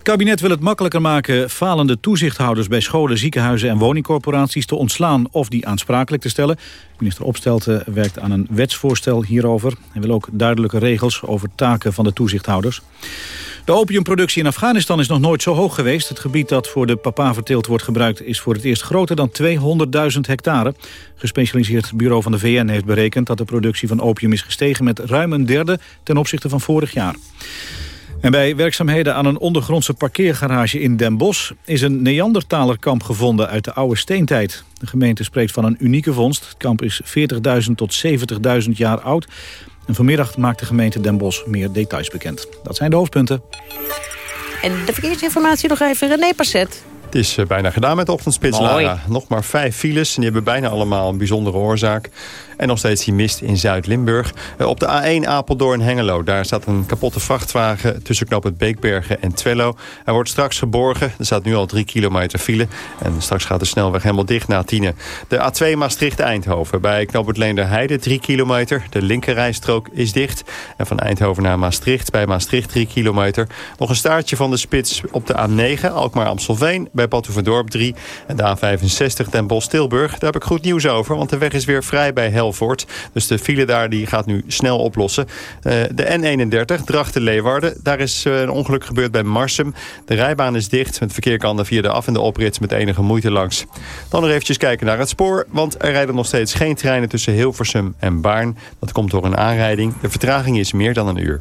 Het kabinet wil het makkelijker maken falende toezichthouders bij scholen, ziekenhuizen en woningcorporaties te ontslaan of die aansprakelijk te stellen. Minister Opstelten werkt aan een wetsvoorstel hierover. Hij wil ook duidelijke regels over taken van de toezichthouders. De opiumproductie in Afghanistan is nog nooit zo hoog geweest. Het gebied dat voor de papaverteelt wordt gebruikt is voor het eerst groter dan 200.000 hectare. Gespecialiseerd bureau van de VN heeft berekend dat de productie van opium is gestegen met ruim een derde ten opzichte van vorig jaar. En bij werkzaamheden aan een ondergrondse parkeergarage in Den Bosch... is een Neandertalerkamp gevonden uit de oude steentijd. De gemeente spreekt van een unieke vondst. Het kamp is 40.000 tot 70.000 jaar oud. Vanmiddag maakt de gemeente Den Bosch meer details bekend. Dat zijn de hoofdpunten. En de verkeersinformatie nog even. René Passet. Het is eh, bijna gedaan met de ochtendspits, Mooi. Lara. Nog maar vijf files en die hebben bijna allemaal een bijzondere oorzaak. En nog steeds die mist in Zuid-Limburg. Eh, Op de A1 Apeldoorn-Hengelo. Daar staat een kapotte vrachtwagen tussen knop het Beekbergen en Twello. Hij wordt straks geborgen. Er staat nu al drie kilometer file. En straks gaat de snelweg helemaal dicht na tienen. De A2 Maastricht-Eindhoven. Bij knop het Leenderheide 3 kilometer. De linkerrijstrook is dicht. En van Eindhoven naar Maastricht. Bij Maastricht 3 kilometer. Nog een staartje van de spits op de A9. Alkmaar-Amstelveen. Bij Batuverdorp 3. En de A65 Den Bosch-Tilburg. Daar heb ik goed nieuws over. Want de weg is weer vrij bij Helvoort. Dus de file daar die gaat nu snel oplossen. Eh, de N31 Drachten-Leeuwarden. Daar is eh, een ongeluk gebeurd bij Marsum. De rijbaan is dicht. Het verkeer kan er via de af- en de oprits met enige moeite langs. Dan nog eventjes kijken naar het spoor. Want er rijden nog steeds geen treinen tussen Hilversum en Baarn. Dat komt door een aanrijding. De vertraging is meer dan een uur.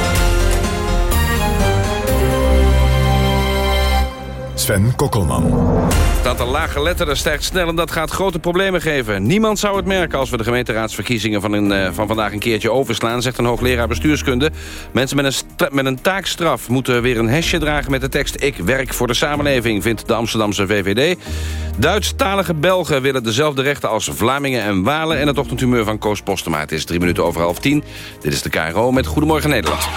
Sven Kokkelman. Het aantal laaggeletterden stijgt snel en dat gaat grote problemen geven. Niemand zou het merken als we de gemeenteraadsverkiezingen van, een, eh, van vandaag een keertje overslaan, zegt een hoogleraar bestuurskunde. Mensen met een, met een taakstraf moeten weer een hesje dragen met de tekst Ik werk voor de samenleving, vindt de Amsterdamse VVD. Duitsstalige Belgen willen dezelfde rechten als Vlamingen en Walen en het ochtendhumeur van Koos Postema. Het is drie minuten over half tien. Dit is de KRO met Goedemorgen Nederland.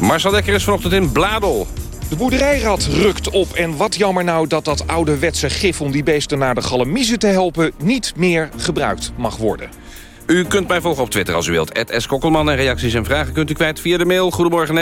Marcel Dekker is vanochtend in Bladel. De boerderijrat rukt op en wat jammer nou dat dat ouderwetse gif om die beesten naar de galamiezen te helpen niet meer gebruikt mag worden. U kunt mij volgen op Twitter als u wilt. S. Kokkelman en reacties en vragen kunt u kwijt via de mail... Goedemorgen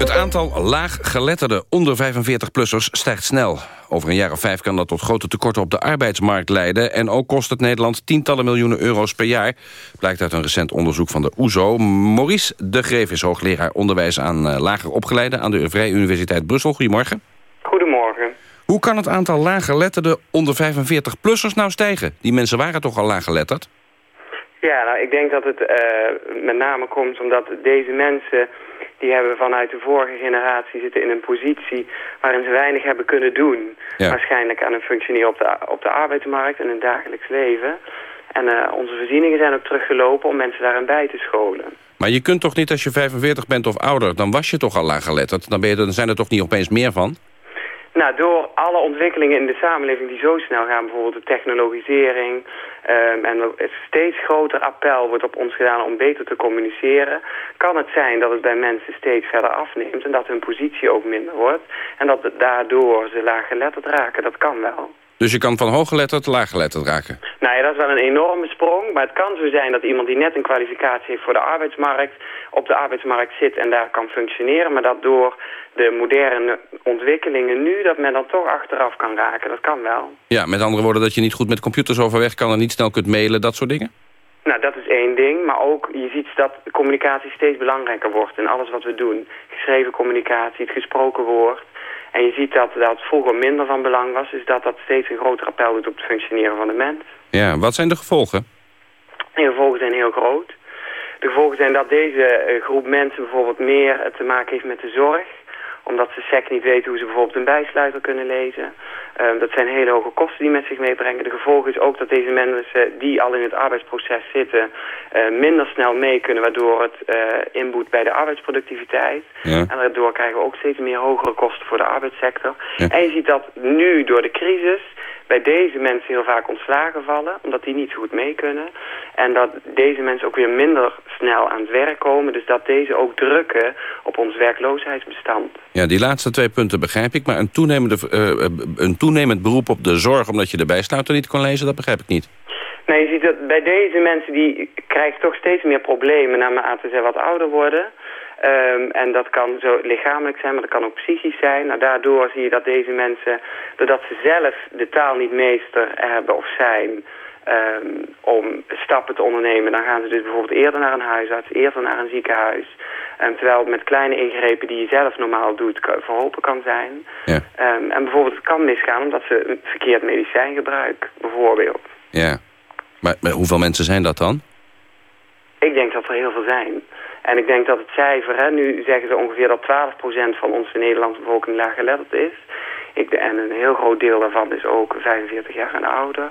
Het aantal laaggeletterde onder 45-plussers stijgt snel. Over een jaar of vijf kan dat tot grote tekorten op de arbeidsmarkt leiden... en ook kost het Nederland tientallen miljoenen euro's per jaar... blijkt uit een recent onderzoek van de OESO. Maurice de Greef is hoogleraar onderwijs aan eh, lager opgeleiden... aan de Vrije Universiteit Brussel. Goedemorgen. Goedemorgen. Hoe kan het aantal laaggeletterden onder 45-plussers nou stijgen? Die mensen waren toch al laaggeletterd? Ja, nou, ik denk dat het eh, met name komt omdat deze mensen... die hebben vanuit de vorige generatie zitten in een positie... waarin ze weinig hebben kunnen doen. Ja. Waarschijnlijk aan een functioneren op de, op de arbeidsmarkt en hun dagelijks leven. En eh, onze voorzieningen zijn ook teruggelopen om mensen daarin bij te scholen. Maar je kunt toch niet als je 45 bent of ouder... dan was je toch al laaggeletterd? Dan, ben je, dan zijn er toch niet opeens meer van? Nou, door alle ontwikkelingen in de samenleving die zo snel gaan, bijvoorbeeld de technologisering, ehm, en steeds groter appel wordt op ons gedaan om beter te communiceren, kan het zijn dat het bij mensen steeds verder afneemt en dat hun positie ook minder wordt en dat daardoor ze laaggeletterd raken. Dat kan wel. Dus je kan van hooggeletterd laaggeletterd raken. Nou ja, dat is wel een enorme sprong. Maar het kan zo zijn dat iemand die net een kwalificatie heeft voor de arbeidsmarkt... op de arbeidsmarkt zit en daar kan functioneren. Maar dat door de moderne ontwikkelingen nu... dat men dan toch achteraf kan raken. Dat kan wel. Ja, met andere woorden dat je niet goed met computers overweg kan... en niet snel kunt mailen, dat soort dingen? Nou, dat is één ding. Maar ook, je ziet dat communicatie steeds belangrijker wordt in alles wat we doen. Geschreven communicatie, het gesproken woord. En je ziet dat dat vroeger minder van belang was. Dus dat dat steeds een groter appel doet op het functioneren van de mens. Ja, wat zijn de gevolgen? De gevolgen zijn heel groot. De gevolgen zijn dat deze eh, groep mensen bijvoorbeeld meer eh, te maken heeft met de zorg. omdat ze SEC niet weten hoe ze bijvoorbeeld een bijsluiter kunnen lezen. Ehm, dat zijn hele hoge kosten die met zich meebrengen. De gevolg is ook dat deze mensen die al in het arbeidsproces zitten... eh, minder snel mee kunnen, waardoor het eh, inboet bij de arbeidsproductiviteit. Ja. En daardoor krijgen we ook steeds meer hogere kosten voor de arbeidssector. En je ziet dat nu door de crisis bij deze mensen heel vaak ontslagen vallen, omdat die niet zo goed mee kunnen. En dat deze mensen ook weer minder snel aan het werk komen. Dus dat deze ook drukken op ons werkloosheidsbestand. Ja, die laatste twee punten begrijp ik. Maar een, toenemende, eh, een toenemend beroep op de zorg... omdat je de bijsluiter niet kon lezen, dat begrijp ik niet. Nou, je ziet dat bij deze mensen die krijgen toch steeds meer problemen naarmate ze wat ouder worden. Ehm, en dat kan zo lichamelijk zijn, maar dat kan ook psychisch zijn. Nou, daardoor zie je dat deze mensen, doordat ze zelf de taal niet meester hebben of zijn... ehm, om stappen te ondernemen, dan gaan ze dus bijvoorbeeld eerder naar een huisarts, eerder naar een ziekenhuis. Ehm, terwijl het met kleine ingrepen die je zelf normaal doet, verholpen kan zijn. Ja. Ehm, en bijvoorbeeld het kan misgaan omdat ze een verkeerd medicijn gebruiken, bijvoorbeeld. Ja. Maar, maar hoeveel mensen zijn dat dan? Ik denk dat er heel veel zijn. En ik denk dat het cijfer, hè, nu zeggen ze ongeveer dat 12% van onze Nederlandse bevolking laaggeletterd is. Ik, en een heel groot deel daarvan is ook 45 jaar en ouder.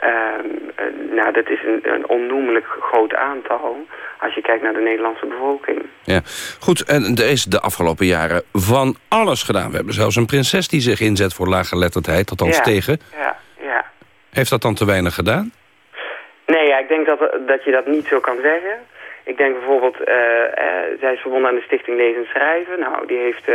Ehm, eh, nou, dat is een, een onnoemelijk groot aantal als je kijkt naar de Nederlandse bevolking. Ja, goed. En er is de afgelopen jaren van alles gedaan. We hebben zelfs een prinses die zich inzet voor laaggeletterdheid, althans Ja, tegen. Ja, ja. Heeft dat dan te weinig gedaan? Nee, ja, ik denk dat, dat je dat niet zo kan zeggen. Ik denk bijvoorbeeld, eh, eh, zij is verbonden aan de Stichting Lezen en Schrijven. Nou, die heeft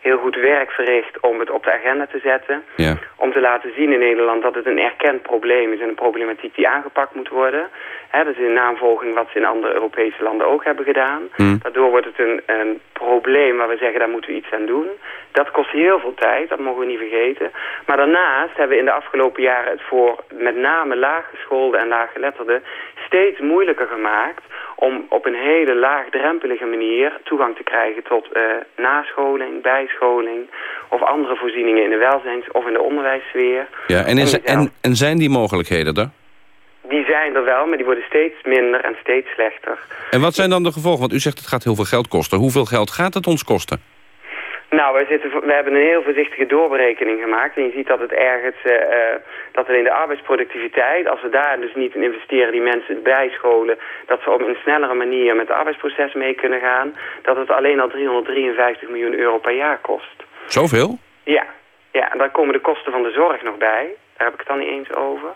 heel goed werk verricht om het op de agenda te zetten. Ja. Om te laten zien in Nederland dat het een erkend probleem is en een problematiek die aangepakt moet worden. Hè, dat is in naamvolging wat ze in andere Europese landen ook hebben gedaan. Hm. Daardoor wordt het een, een probleem waar we zeggen, daar moeten we iets aan doen. Dat kost heel veel tijd, dat mogen we niet vergeten. Maar daarnaast hebben we in de afgelopen jaren het voor met name laaggeschoolden en laaggeletterden steeds moeilijker gemaakt om op een hele laagdrempelige manier toegang te krijgen tot eh, nascholing, bijscholing of andere voorzieningen in de welzijns- of in de onderwijssfeer. Ja, en, is, en, en zijn die mogelijkheden er? Die zijn er wel, maar die worden steeds minder en steeds slechter. En wat zijn dan de gevolgen? Want u zegt het gaat heel veel geld kosten. Hoeveel geld gaat het ons kosten? Nou, we, zitten, we hebben een heel voorzichtige doorberekening gemaakt. En je ziet dat het ergens, eh, eh, dat er in de arbeidsproductiviteit, als we daar dus niet in investeren, die mensen bijscholen, dat ze op een snellere manier met het arbeidsproces mee kunnen gaan, dat het alleen al 353 miljoen euro per jaar kost. Zoveel? Ja, ja, en daar komen de kosten van de zorg nog bij. Daar heb ik het dan niet eens over.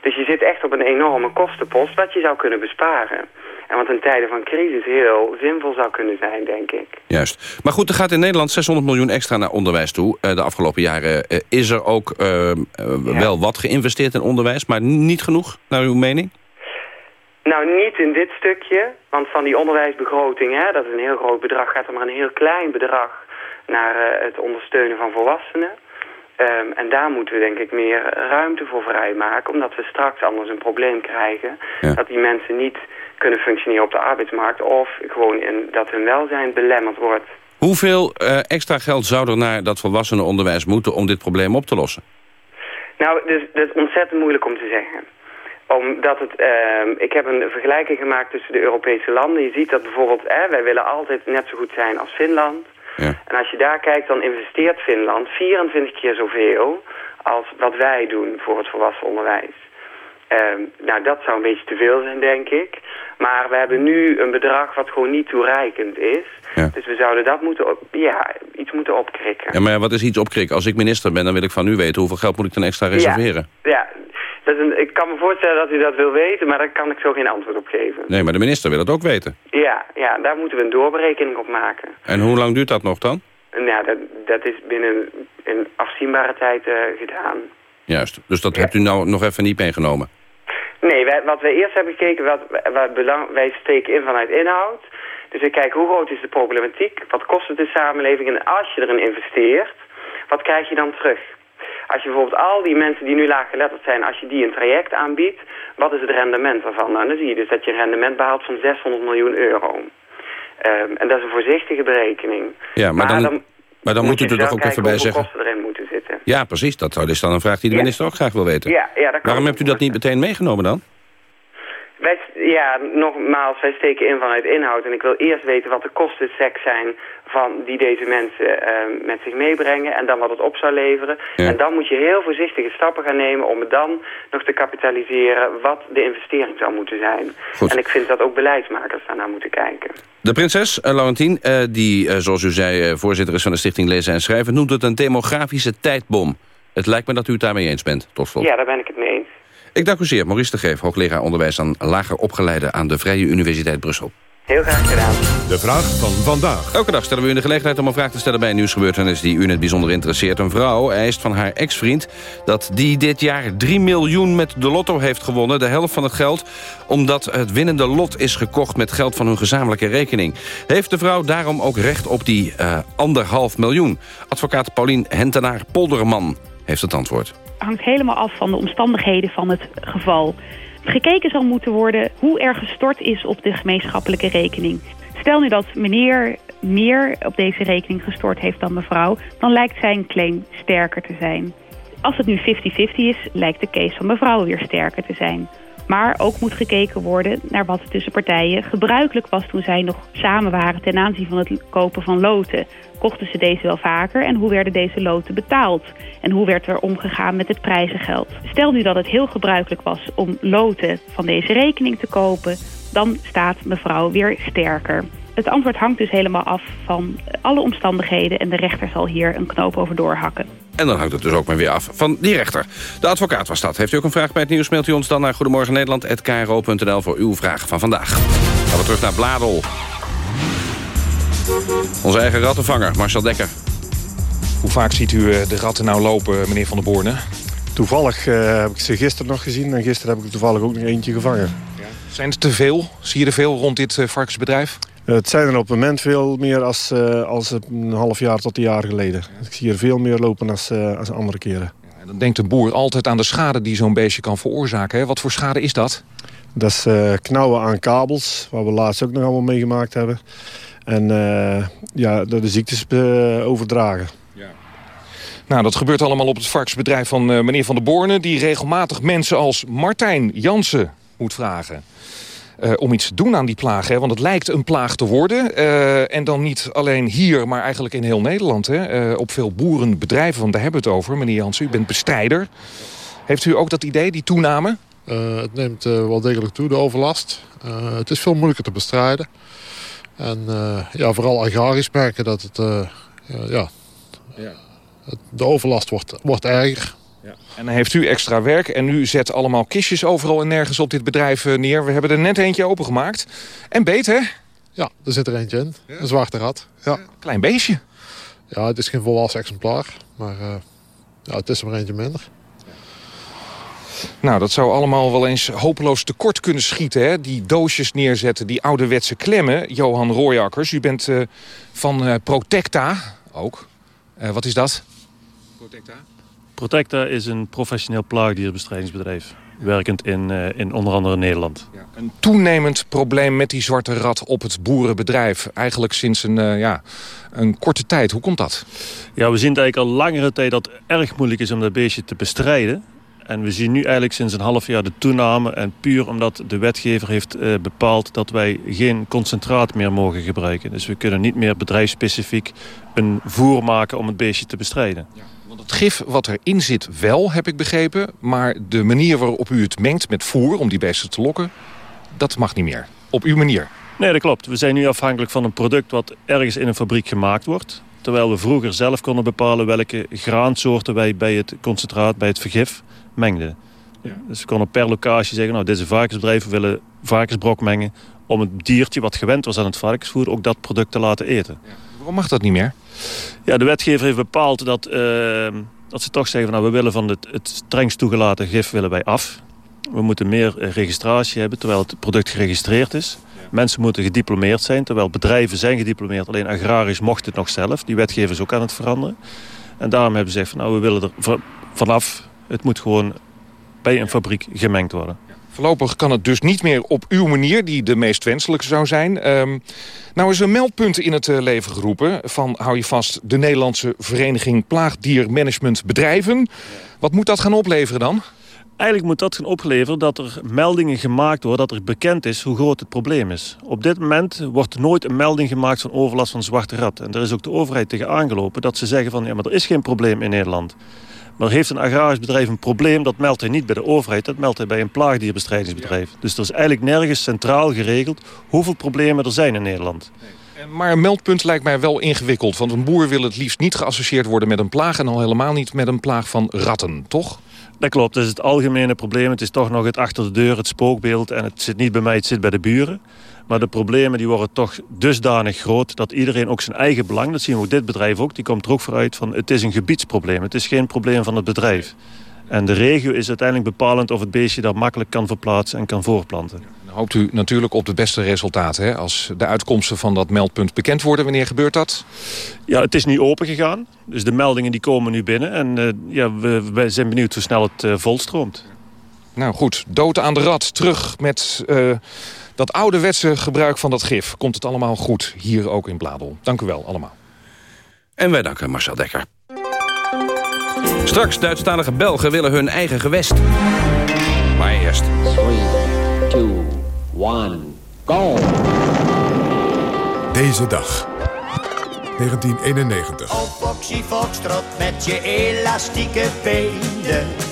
Dus je zit echt op een enorme kostenpost wat je zou kunnen besparen. En wat in tijden van crisis heel zinvol zou kunnen zijn, denk ik. Juist. Maar goed, er gaat in Nederland 600 miljoen extra naar onderwijs toe. Eh, de afgelopen jaren eh, is er ook eh, wel wat geïnvesteerd in onderwijs, maar niet genoeg, naar uw mening? Nou, niet in dit stukje, want van die onderwijsbegroting, hè, dat is een heel groot bedrag, gaat er maar een heel klein bedrag naar het ondersteunen van volwassenen. Ehm, en daar moeten we denk ik meer ruimte voor vrijmaken, omdat we straks anders een probleem krijgen. Dat die mensen niet kunnen functioneren op de arbeidsmarkt of gewoon in, dat hun welzijn belemmerd wordt. Hoeveel eh, extra geld zou er naar dat volwassenenonderwijs moeten om dit probleem op te lossen? Nou, dus, dat is ontzettend moeilijk om te zeggen. Omdat het, ehm, ik heb een vergelijking gemaakt tussen de Europese landen. Je ziet dat bijvoorbeeld, eh, wij willen altijd net zo goed zijn als Finland. En als je daar kijkt, dan investeert Finland 24 keer zoveel als wat wij doen voor het volwassen onderwijs. Ehm, nou, dat zou een beetje te veel zijn, denk ik. Maar we hebben nu een bedrag wat gewoon niet toereikend is. Dus we zouden dat moeten, op, ja, iets moeten opkrikken. Ja, maar wat is iets opkrikken? Als ik minister ben, dan wil ik van u weten hoeveel geld moet ik dan extra reserveren. Ja, ja. Dat is een, ik kan me voorstellen dat u dat wil weten, maar daar kan ik zo geen antwoord op geven. Nee, maar de minister wil het ook weten. Ja, ja daar moeten we een doorberekening op maken. En hoe lang duurt dat nog dan? Ja, dat, dat is binnen een afzienbare tijd eh, gedaan. Juist. Dus dat hebt u nou nog even niet meegenomen? Nee, wij, wat we eerst hebben gekeken, wat, wat belang, wij steken in vanuit inhoud. Dus we kijken hoe groot is de problematiek, wat kost het de samenleving en als je erin investeert, wat krijg je dan terug? Als je bijvoorbeeld al die mensen die nu laaggeletterd zijn, als je die een traject aanbiedt, wat is het rendement daarvan? Nou, dan zie je dus dat je een rendement behaalt van 600 miljoen euro. Ehm, en dat is een voorzichtige berekening. Ja, maar, dan, maar dan moet u er toch ook even bij zeggen... kosten erin moeten zitten. Ja, precies. Dat is dan een vraag die de Ja. minister ook graag wil weten. Ja, ja, dat kan Waarom hebt u dat niet meteen meegenomen dan? Wij, ja, nogmaals, wij steken in vanuit inhoud. En ik wil eerst weten wat de kosten seks zijn van die deze mensen eh, met zich meebrengen. En dan wat het op zou leveren. En dan moet je heel voorzichtige stappen gaan nemen om het dan nog te kapitaliseren wat de investering zou moeten zijn. En ik vind dat ook beleidsmakers daarnaar moeten kijken. De prinses, uh, Laurentien, uh, die, zoals u zei, voorzitter is van de Stichting Lezen en Schrijven... noemt het een demografische tijdbom. Het lijkt me dat u het daarmee eens bent, tot slot. Ja, daar ben ik het mee eens. Ik dank u zeer, Maurice de Geef, hoogleraar onderwijs aan lager opgeleide aan de Vrije Universiteit Brussel. Heel graag gedaan. De vraag van vandaag. Elke dag stellen we u de gelegenheid om een vraag te stellen bij een nieuwsgebeurtenis die u in het bijzonder interesseert. Een vrouw eist van haar ex-vriend dat die dit jaar 3 miljoen met de lotto heeft gewonnen. De helft van het geld omdat het winnende lot is gekocht met geld van hun gezamenlijke rekening. Heeft de vrouw daarom ook recht op die uh, anderhalf miljoen? Advocaat Paulien Hentenaar-Polderman heeft het antwoord hangt helemaal af van de omstandigheden van het geval. Gekeken zal moeten worden hoe er gestort is op de gemeenschappelijke rekening. Stel nu dat meneer meer op deze rekening gestort heeft dan mevrouw... dan lijkt zijn claim sterker te zijn. Als het nu 50-50 is, lijkt de case van mevrouw weer sterker te zijn. Maar ook moet gekeken worden naar wat tussen partijen gebruikelijk was... toen zij nog samen waren ten aanzien van het kopen van loten kochten ze deze wel vaker en hoe werden deze loten betaald? En hoe werd er omgegaan met het prijzengeld? Stel nu dat het heel gebruikelijk was om loten van deze rekening te kopen, dan staat mevrouw weer sterker. Het antwoord hangt dus helemaal af van alle omstandigheden... en de rechter zal hier een knoop over doorhakken. En dan hangt het dus ook maar weer af van die rechter. De advocaat was dat. Heeft u ook een vraag bij het nieuws, mailt u ons dan naar goedemorgennederland.kro.nl voor uw vraag van vandaag. Gaan we terug naar Bladel. Onze eigen rattenvanger, Marcel Dekker. Hoe vaak ziet u eh, de ratten nou lopen, meneer Van der Borne? Toevallig uh, heb ik ze gisteren nog gezien en gisteren heb ik er toevallig ook nog eentje gevangen. Ja. Zijn er te veel? Zie je er veel rond dit uh, varkensbedrijf? Uh, het zijn er op het moment veel meer als, als een half jaar tot een jaar geleden. Ik zie er veel meer lopen als, als andere keren. En dan denkt een boer altijd aan de schade die zo'n beestje kan veroorzaken. Hè? Wat voor schade is dat? Dat is knauwen aan kabels, waar we laatst ook nog allemaal meegemaakt hebben. En uh, ja, de, de ziektes uh, overdragen. Ja. Nou, dat gebeurt allemaal op het varkensbedrijf van meneer Van der Borne... die regelmatig mensen als Martijn Jansen moet vragen. Om iets te doen aan die plaag, hè? want het lijkt een plaag te worden. en dan niet alleen hier, maar eigenlijk in heel Nederland. Hè? op veel boerenbedrijven, want daar hebben we het over. Meneer Jansen, u bent bestrijder. Heeft u ook dat idee, die toename? het neemt wel degelijk toe, de overlast. het is veel moeilijker te bestrijden. En uh, ja, vooral agrarisch merken dat het, uh, ja, ja. De overlast wordt, wordt erger. Ja. En dan heeft u extra werk en u zet allemaal kistjes overal en nergens op dit bedrijf eh, neer. We hebben er net eentje opengemaakt. En beet, hè? Ja, er zit er eentje in. Een zwarte rat. Ja. Klein beestje. Ja, het is geen volwassen exemplaar. Maar ja, het is er maar eentje minder. Nou, dat zou allemaal wel eens hopeloos tekort kunnen schieten. Hè? Die doosjes neerzetten, die ouderwetse klemmen. Johan Rooijakkers, u bent uh, van uh, Protecta ook. Uh, wat is dat? Protecta? Protecta is een professioneel plaagdierbestrijdingsbedrijf. Werkend in, in onder andere Nederland. Ja. Een toenemend probleem met die zwarte rat op het boerenbedrijf. Eigenlijk sinds een, ja, een korte tijd. Hoe komt dat? Ja, we zien eigenlijk al langere tijd dat het erg moeilijk is om dat beestje te bestrijden. En we zien nu eigenlijk sinds een half jaar de toename. En puur omdat de wetgever heeft uh, bepaald dat wij geen concentraat meer mogen gebruiken. Dus we kunnen niet meer bedrijfsspecifiek een voer maken om het beestje te bestrijden. Ja, want het gif wat erin zit wel, heb ik begrepen. Maar de manier waarop u het mengt met voer om die beesten te lokken... dat mag niet meer. Op uw manier. Nee, dat klopt. We zijn nu afhankelijk van een product wat ergens in een fabriek gemaakt wordt. Terwijl we vroeger zelf konden bepalen welke graansoorten wij bij het concentraat, bij het vergif mengden. Ja. Dus we konden per locatie zeggen, nou, deze varkensbedrijf willen varkensbrok mengen... om het diertje wat gewend was aan het varkensvoer ook dat product te laten eten. Ja. Waarom mag dat niet meer? Ja, de wetgever heeft bepaald dat, uh, dat ze toch zeggen... Van, nou, we willen van het, het strengst toegelaten gif willen wij af. We moeten meer eh, registratie hebben, terwijl het product geregistreerd is. Mensen moeten gediplomeerd zijn, terwijl bedrijven zijn gediplomeerd. Alleen agrarisch mocht het nog zelf. Die wetgever is ook aan het veranderen. En daarom hebben ze gezegd, van, nou, we willen er vanaf het moet gewoon bij een fabriek gemengd worden. Voorlopig kan het dus niet meer op uw manier, die de meest wenselijke zou zijn. Um, nou is een meldpunt in het uh, leven geroepen van, hou je vast, de Nederlandse Vereniging Plaagdiermanagement Bedrijven. Wat moet dat gaan opleveren dan? Eigenlijk moet dat gaan opleveren dat er meldingen gemaakt worden... dat er bekend is hoe groot het probleem is. Op dit moment wordt nooit een melding gemaakt van overlast van zwarte rat. En daar is ook de overheid tegen aangelopen dat ze zeggen van... ja, maar er is geen probleem in Nederland. Maar heeft een agrarisch bedrijf een probleem... dat meldt hij niet bij de overheid, dat meldt hij bij een plaagdierbestrijdingsbedrijf. Dus er is eigenlijk nergens centraal geregeld... hoeveel problemen er zijn in Nederland. Maar een meldpunt lijkt mij wel ingewikkeld. Want een boer wil het liefst niet geassocieerd worden met een plaag... en al helemaal niet met een plaag van ratten, toch? Dat klopt, dat is het algemene probleem. Het is toch nog het achter de deur, het spookbeeld. En het zit niet bij mij, het zit bij de buren. Maar de problemen die worden toch dusdanig groot... dat iedereen ook zijn eigen belang, dat zien we ook dit bedrijf ook... die komt er ook vooruit van het is een gebiedsprobleem. Het is geen probleem van het bedrijf. En de regio is uiteindelijk bepalend of het beestje daar makkelijk kan verplaatsen en kan voorplanten. Dan hoopt u natuurlijk op de beste resultaten. Hè? Als de uitkomsten van dat meldpunt bekend worden, wanneer gebeurt dat? Ja, het is nu open gegaan. Dus de meldingen die komen nu binnen. En uh, ja, we, we, zijn benieuwd hoe snel het uh, volstroomt. Nou goed, dood aan de rat. Terug met uh, dat ouderwetse gebruik van dat gif. Komt het allemaal goed, hier ook in Bladel. Dank u wel allemaal. En wij danken Marcel Dekker. Straks Duitsstalige Belgen willen hun eigen gewest. Maar eerst... 3, 2, 1, go! Deze dag. 1991. Oh, Foxy Foxtrot met je elastieke benen.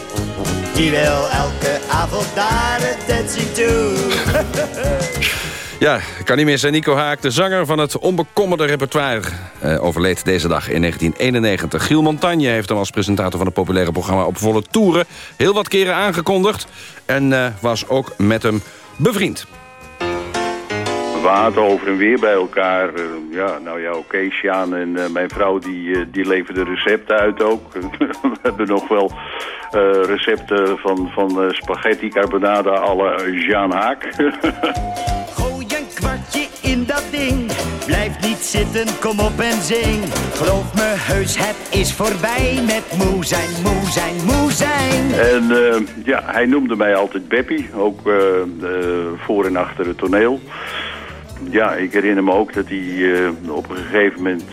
Die wil elke avond het dancing toe. Ja, kan niet missen. Nico Haak, de zanger van het onbekommerde repertoire... Uh, overleed deze dag in 1991. Giel Montagne heeft hem als presentator van het populaire programma... op volle toeren heel wat keren aangekondigd... en uh, was ook met hem bevriend. We aten over en weer bij elkaar. Uh, ja, nou ja, oké, okay, Sjaan en uh, mijn vrouw die, die leveren recepten uit ook. We hebben nog wel uh, recepten van, van spaghetti carbonara alle Jean Haak. kwartje in dat ding. Blijf niet zitten, kom op en zing. Geloof me heus, het is voorbij met moe zijn, moe zijn, moe zijn. En uh, ja, hij noemde mij altijd Beppie, ook uh, voor en achter het toneel. Ja, ik herinner me ook dat hij uh, op een gegeven moment...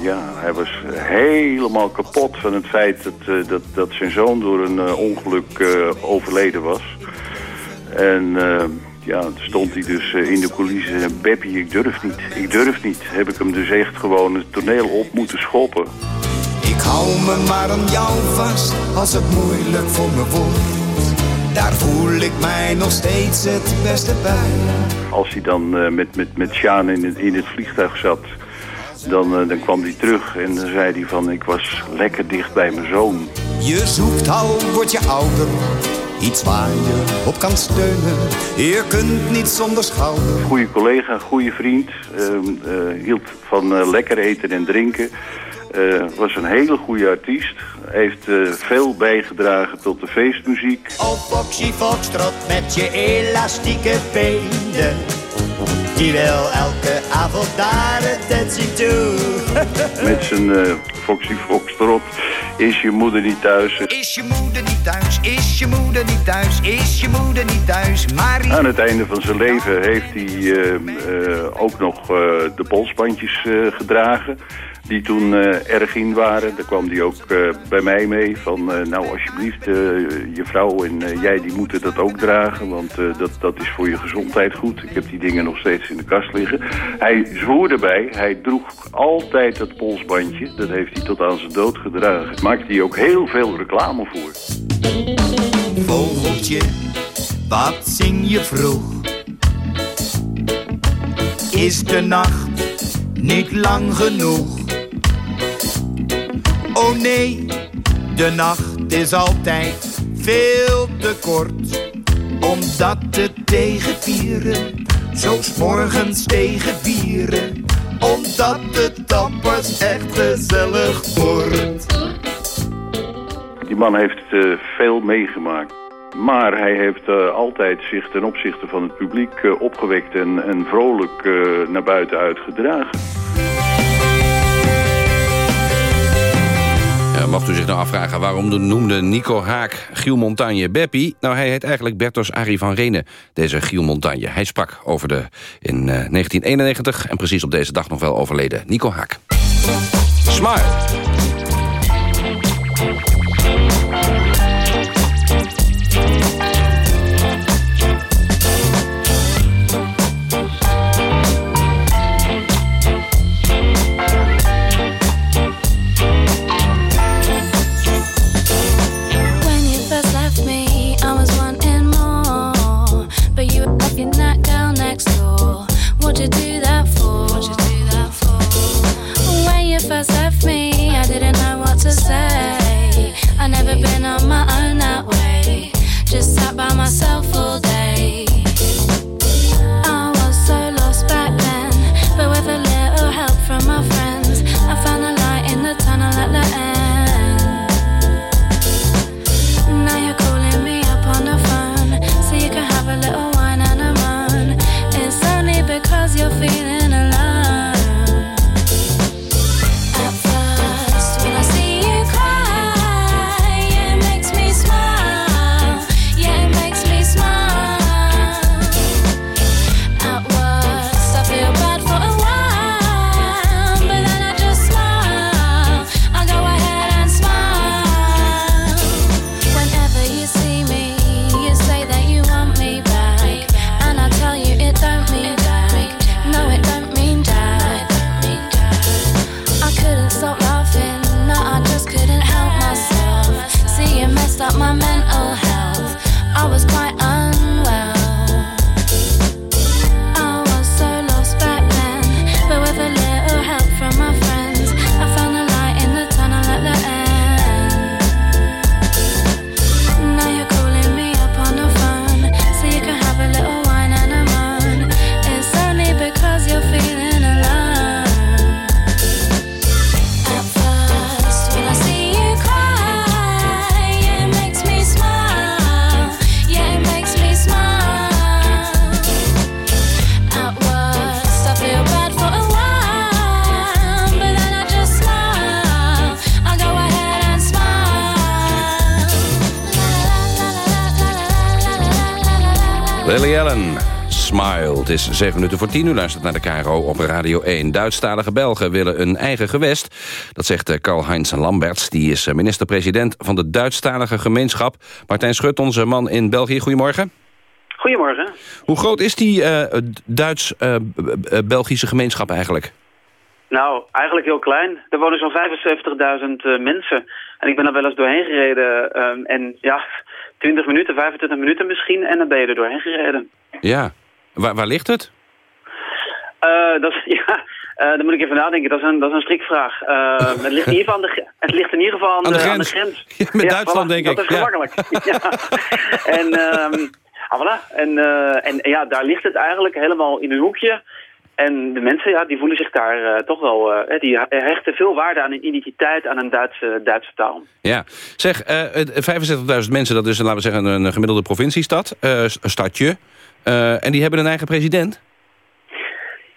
ja, hij was helemaal kapot van het feit dat, dat, dat zijn zoon door een ongeluk overleden was. En ja, stond hij dus in de coulissen. Beppie, ik durf niet, ik durf niet. Heb ik hem dus echt gewoon het toneel op moeten schoppen. Ik hou me maar aan jou vast als het moeilijk voor me wordt. Daar voel ik mij nog steeds het beste bij. Als hij dan uh, met, met, met Sjaan in het, in het vliegtuig zat... Dan, uh, dan kwam hij terug en dan zei hij van... ik was lekker dicht bij mijn zoon. Je zoekt al, word je ouder Iets waar je op kan steunen. Je kunt niet zonder schouder. Goede collega, goede vriend. Uh, hield van lekker eten en drinken. Was een hele goede artiest. Heeft veel bijgedragen tot de feestmuziek. Oh, Foxy Foxtrot met je elastieke benen. Die wil elke avond het dancing toe. met zijn Foxy Foxtrot is je moeder niet thuis. Is je moeder niet thuis, is je moeder niet thuis, is je moeder niet thuis. Marie... Aan het einde van zijn leven heeft hij ook nog de polsbandjes gedragen die toen uh, erg in waren. Daar kwam die ook uh, bij mij mee van, uh, nou alsjeblieft, je vrouw en jij die moeten dat ook dragen, want dat, dat is voor je gezondheid goed. Ik heb die dingen nog steeds in de kast liggen. Hij zwoer erbij, hij droeg altijd dat polsbandje, dat heeft hij tot aan zijn dood gedragen. Maakte hij ook heel veel reclame voor. Vogeltje, wat zing je vroeg? Is de nacht niet lang genoeg? Oh nee, de nacht is altijd veel te kort. Omdat het tegen vieren, zo morgens tegen vieren. Omdat het dan pas echt gezellig wordt. Die man heeft uh, veel meegemaakt. Maar hij heeft uh, altijd zich ten opzichte van het publiek uh, opgewekt en, en vrolijk naar buiten uitgedragen. Mocht u zich nou afvragen waarom noemde Nico Haak Giel Montagne Beppie? Nou, hij heet eigenlijk Bertos Arie van Renen, deze Giel Montagne. Hij sprak over de in uh, 1991 en precies op deze dag nog wel overleden Nico Haak. Smile. Lily Allen, Smile. Het is 7 minuten voor 10 U luistert naar de KRO op Radio 1. Duitsstalige Belgen willen een eigen gewest. Dat zegt eh, Karl-Heinz Lamberts. Die is eh, minister-president van de Duitsstalige gemeenschap. Martijn Schut, onze man in België. Goedemorgen. Goedemorgen. Hoe groot is die uh, Duits-Belgische gemeenschap eigenlijk? Nou, eigenlijk heel klein. Er wonen zo'n 75.000 mensen. En ik ben er wel eens doorheen gereden. Um, en ja, 20 minuten, 25 minuten misschien. En dan ben je er doorheen gereden. Ja. Waar, waar ligt het? Uh, dat, ja, uh, dan moet ik even nadenken. Dat is een, dat is een strikvraag. Uh, het, ligt in ieder geval aan de, het ligt in ieder geval aan, aan de, de, grens. Aan de grens. Ja, met ja, Duitsland, voilà, denk dat ik. Dat is gemakkelijk. ja. En, um, ah, voilà. en, en ja, daar ligt het eigenlijk helemaal in een hoekje. En de mensen ja, die voelen zich daar uh, toch wel... Uh, die hechten veel waarde aan een identiteit, aan een Duitse, Duitse taal. Ja. Zeg, uh, 65.000 mensen, dat is laten we zeggen een gemiddelde provinciestad, een stadje. en die hebben een eigen president?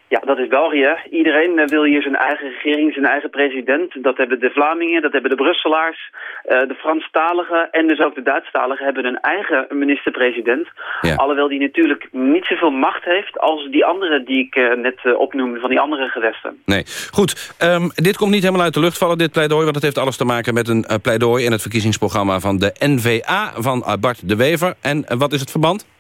Ja, dat is België. Iedereen wil hier zijn eigen regering, zijn eigen president. Dat hebben de Vlamingen, dat hebben de Brusselaars, de Franstaligen en dus ook de Duitsstaligen hebben een eigen minister-president. Ja. Alhoewel die natuurlijk niet zoveel macht heeft als die andere die ik uh, net opnoemde van die andere gewesten. Nee, goed. Um, dit komt niet helemaal uit de lucht vallen, dit pleidooi, want het heeft alles te maken met een pleidooi in het verkiezingsprogramma van de NVA van Bart de Wever. En wat is het verband?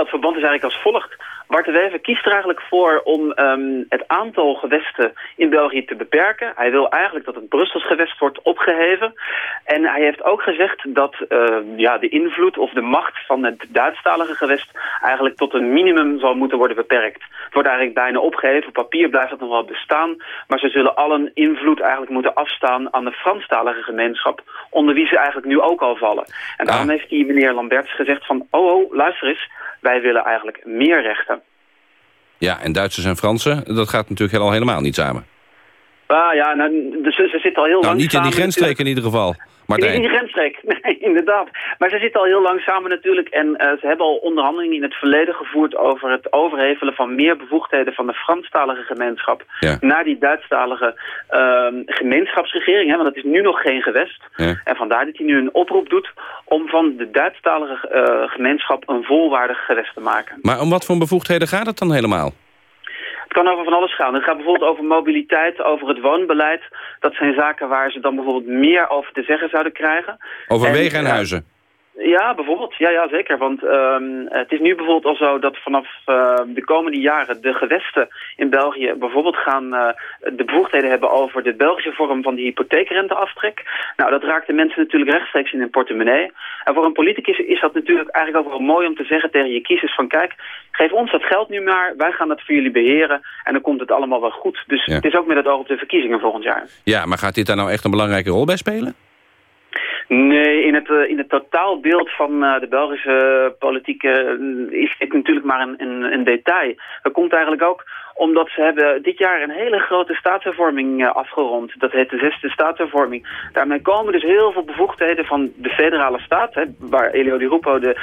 Het verband is eigenlijk als volgt. Bart de Wever kiest er eigenlijk voor om um, het aantal gewesten in België te beperken. Hij wil eigenlijk dat het Brussels gewest wordt opgeheven. En hij heeft ook gezegd dat uh, ja, de invloed of de macht van het Duitsstalige gewest eigenlijk tot een minimum zal moeten worden beperkt. Het wordt eigenlijk bijna opgeheven. Op papier blijft dat nog wel bestaan. Maar ze zullen allen invloed eigenlijk moeten afstaan aan de Franstalige gemeenschap. Onder wie ze eigenlijk nu ook al vallen. En daarom heeft die meneer Lamberts gezegd van... oh, oh, luister eens, wij willen eigenlijk meer rechten. Ja, en Duitsers en Fransen, dat gaat natuurlijk al helemaal niet samen. Ah ja, nou, ze, ze zitten al heel nou, lang niet in die samen grensstreken in ieder geval. Martijn. Niet in die grensstreek, nee, inderdaad. Maar ze zitten al heel lang samen natuurlijk. En uh, ze hebben al onderhandelingen in het verleden gevoerd... over het overhevelen van meer bevoegdheden van de Franstalige gemeenschap... Ja. naar die Duitsstalige uh, gemeenschapsregering. Hè, want dat is nu nog geen gewest. Ja. En vandaar dat hij nu een oproep doet... om van de Duitsstalige uh, gemeenschap een volwaardig gewest te maken. Maar om wat voor bevoegdheden gaat het dan helemaal? Het kan over van alles gaan. Het gaat bijvoorbeeld over mobiliteit, over het woonbeleid. Dat zijn zaken waar ze dan bijvoorbeeld meer over te zeggen zouden krijgen. Over en, wegen en uh, huizen? Ja, bijvoorbeeld. Ja, ja zeker. Want um, het is nu bijvoorbeeld al zo dat vanaf uh, de komende jaren de gewesten in België bijvoorbeeld gaan uh, de bevoegdheden hebben over de Belgische vorm van de hypotheekrenteaftrek. Nou, dat raakt de mensen natuurlijk rechtstreeks in hun portemonnee. En voor een politicus is dat natuurlijk eigenlijk ook wel mooi om te zeggen tegen je kiezers van kijk, geef ons dat geld nu maar, wij gaan dat voor jullie beheren en dan komt het allemaal wel goed. Dus Ja. het is ook met het oog op de verkiezingen volgend jaar. Ja, maar gaat dit daar nou echt een belangrijke rol bij spelen? Nee, in het, uh, in het totaalbeeld van uh, de Belgische politiek uh, is dit natuurlijk maar een, een, een, detail. Dat komt eigenlijk ook omdat ze hebben dit jaar een hele grote staatshervorming afgerond. Dat heet de zesde staatshervorming. Daarmee komen dus heel veel bevoegdheden van de federale staat, hè, waar Elio Di Rupo de,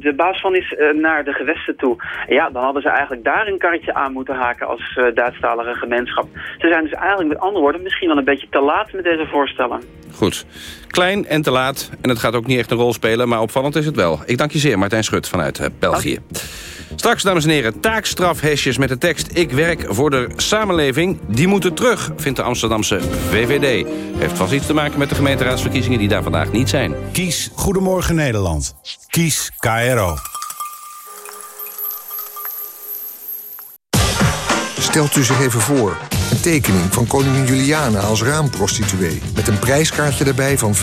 de baas van is, naar de gewesten toe. Ja, dan hadden ze eigenlijk daar een karretje aan moeten haken als Duitsstalige gemeenschap. Ze zijn dus eigenlijk met andere woorden misschien wel een beetje te laat met deze voorstellen. Goed. Klein en te laat. En het gaat ook niet echt een rol spelen, maar opvallend is het wel. Ik dank je zeer, Martijn Schut vanuit België. Straks, dames en heren, taakstrafhesjes met de tekst... Ik werk voor de samenleving, die moeten terug, vindt de Amsterdamse VVD. Heeft vast iets te maken met de gemeenteraadsverkiezingen die daar vandaag niet zijn. Kies Goedemorgen Nederland. Kies KRO. Stelt u zich even voor. Een tekening van koningin Juliana als raamprostituee... met een prijskaartje erbij van 5,2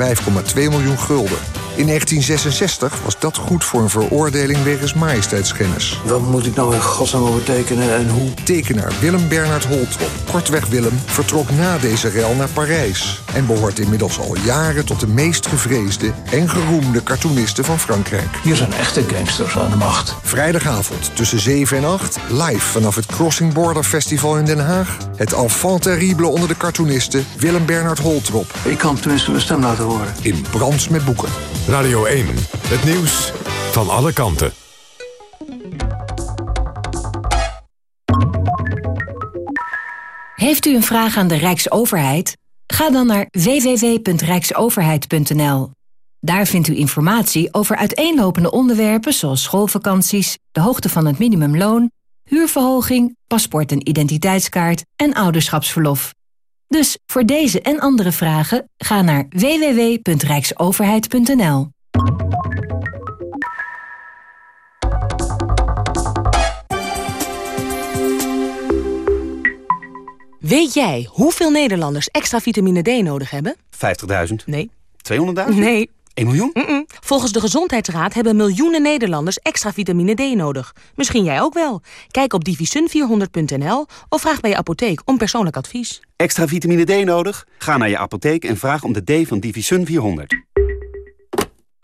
miljoen gulden. In 1966 was dat goed voor een veroordeling wegens majesteitsschennis. Wat moet ik nou in godsnaam over tekenen en hoe? Tekenaar Willem Bernhard Holtrop, kortweg Willem, vertrok na deze rel naar Parijs... en behoort inmiddels al jaren tot de meest gevreesde en geroemde cartoonisten van Frankrijk. Hier zijn echte gangsters aan de macht. Vrijdagavond tussen 7 en 8, live vanaf het Crossing Border Festival in Den Haag... het enfant terrible onder de cartoonisten Willem Bernhard Holtrop. Ik kan tenminste mijn stem laten horen. In Brands met Boeken. Radio 1, het nieuws van alle kanten. Heeft u een vraag aan de Rijksoverheid? Ga dan naar www.rijksoverheid.nl. Daar vindt u informatie over uiteenlopende onderwerpen zoals schoolvakanties, de hoogte van het minimumloon, huurverhoging, paspoort en identiteitskaart en ouderschapsverlof. Dus voor deze en andere vragen ga naar www.rijksoverheid.nl. Weet jij hoeveel Nederlanders extra vitamine D nodig hebben? 50.000? Nee. 200.000? Nee. 1 miljoen? Volgens de Gezondheidsraad hebben miljoenen Nederlanders extra vitamine D nodig. Misschien jij ook wel. Kijk op divisun400.nl of vraag bij je apotheek om persoonlijk advies. Extra vitamine D nodig? Ga naar je apotheek en vraag om de D van Divisun 400.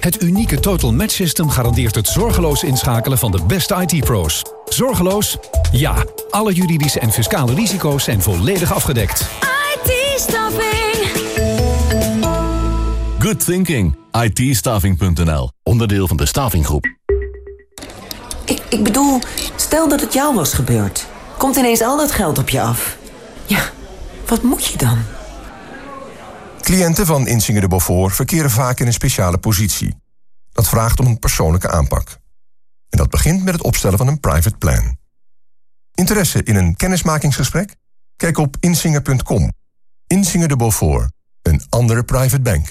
Het unieke Total Match System garandeert het zorgeloos inschakelen van de beste IT-pro's. Zorgeloos? Ja. Alle juridische en fiscale risico's zijn volledig afgedekt. IT-staffing. Good thinking. IT-staffing.nl. Onderdeel van de Stavinggroep. Ik, ik bedoel, stel dat het jou was gebeurd. Komt ineens al dat geld op je af. Ja, wat moet je dan? Cliënten van Insinger de Beaufort verkeren vaak in een speciale positie. Dat vraagt om een persoonlijke aanpak. En dat begint met het opstellen van een private plan. Interesse in een kennismakingsgesprek? Kijk op insinger.com. Insinger de Beaufort, een andere private bank.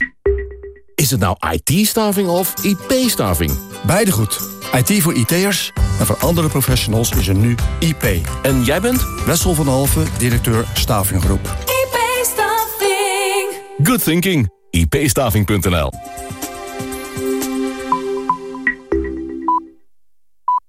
Is het nou IT-staving of IP-staving? Beide goed. IT voor IT'ers en voor andere professionals is er nu IP. En jij bent? Wessel van Halve, directeur Stavinggroep. IP-staffing. Good thinking. IP-staving.nl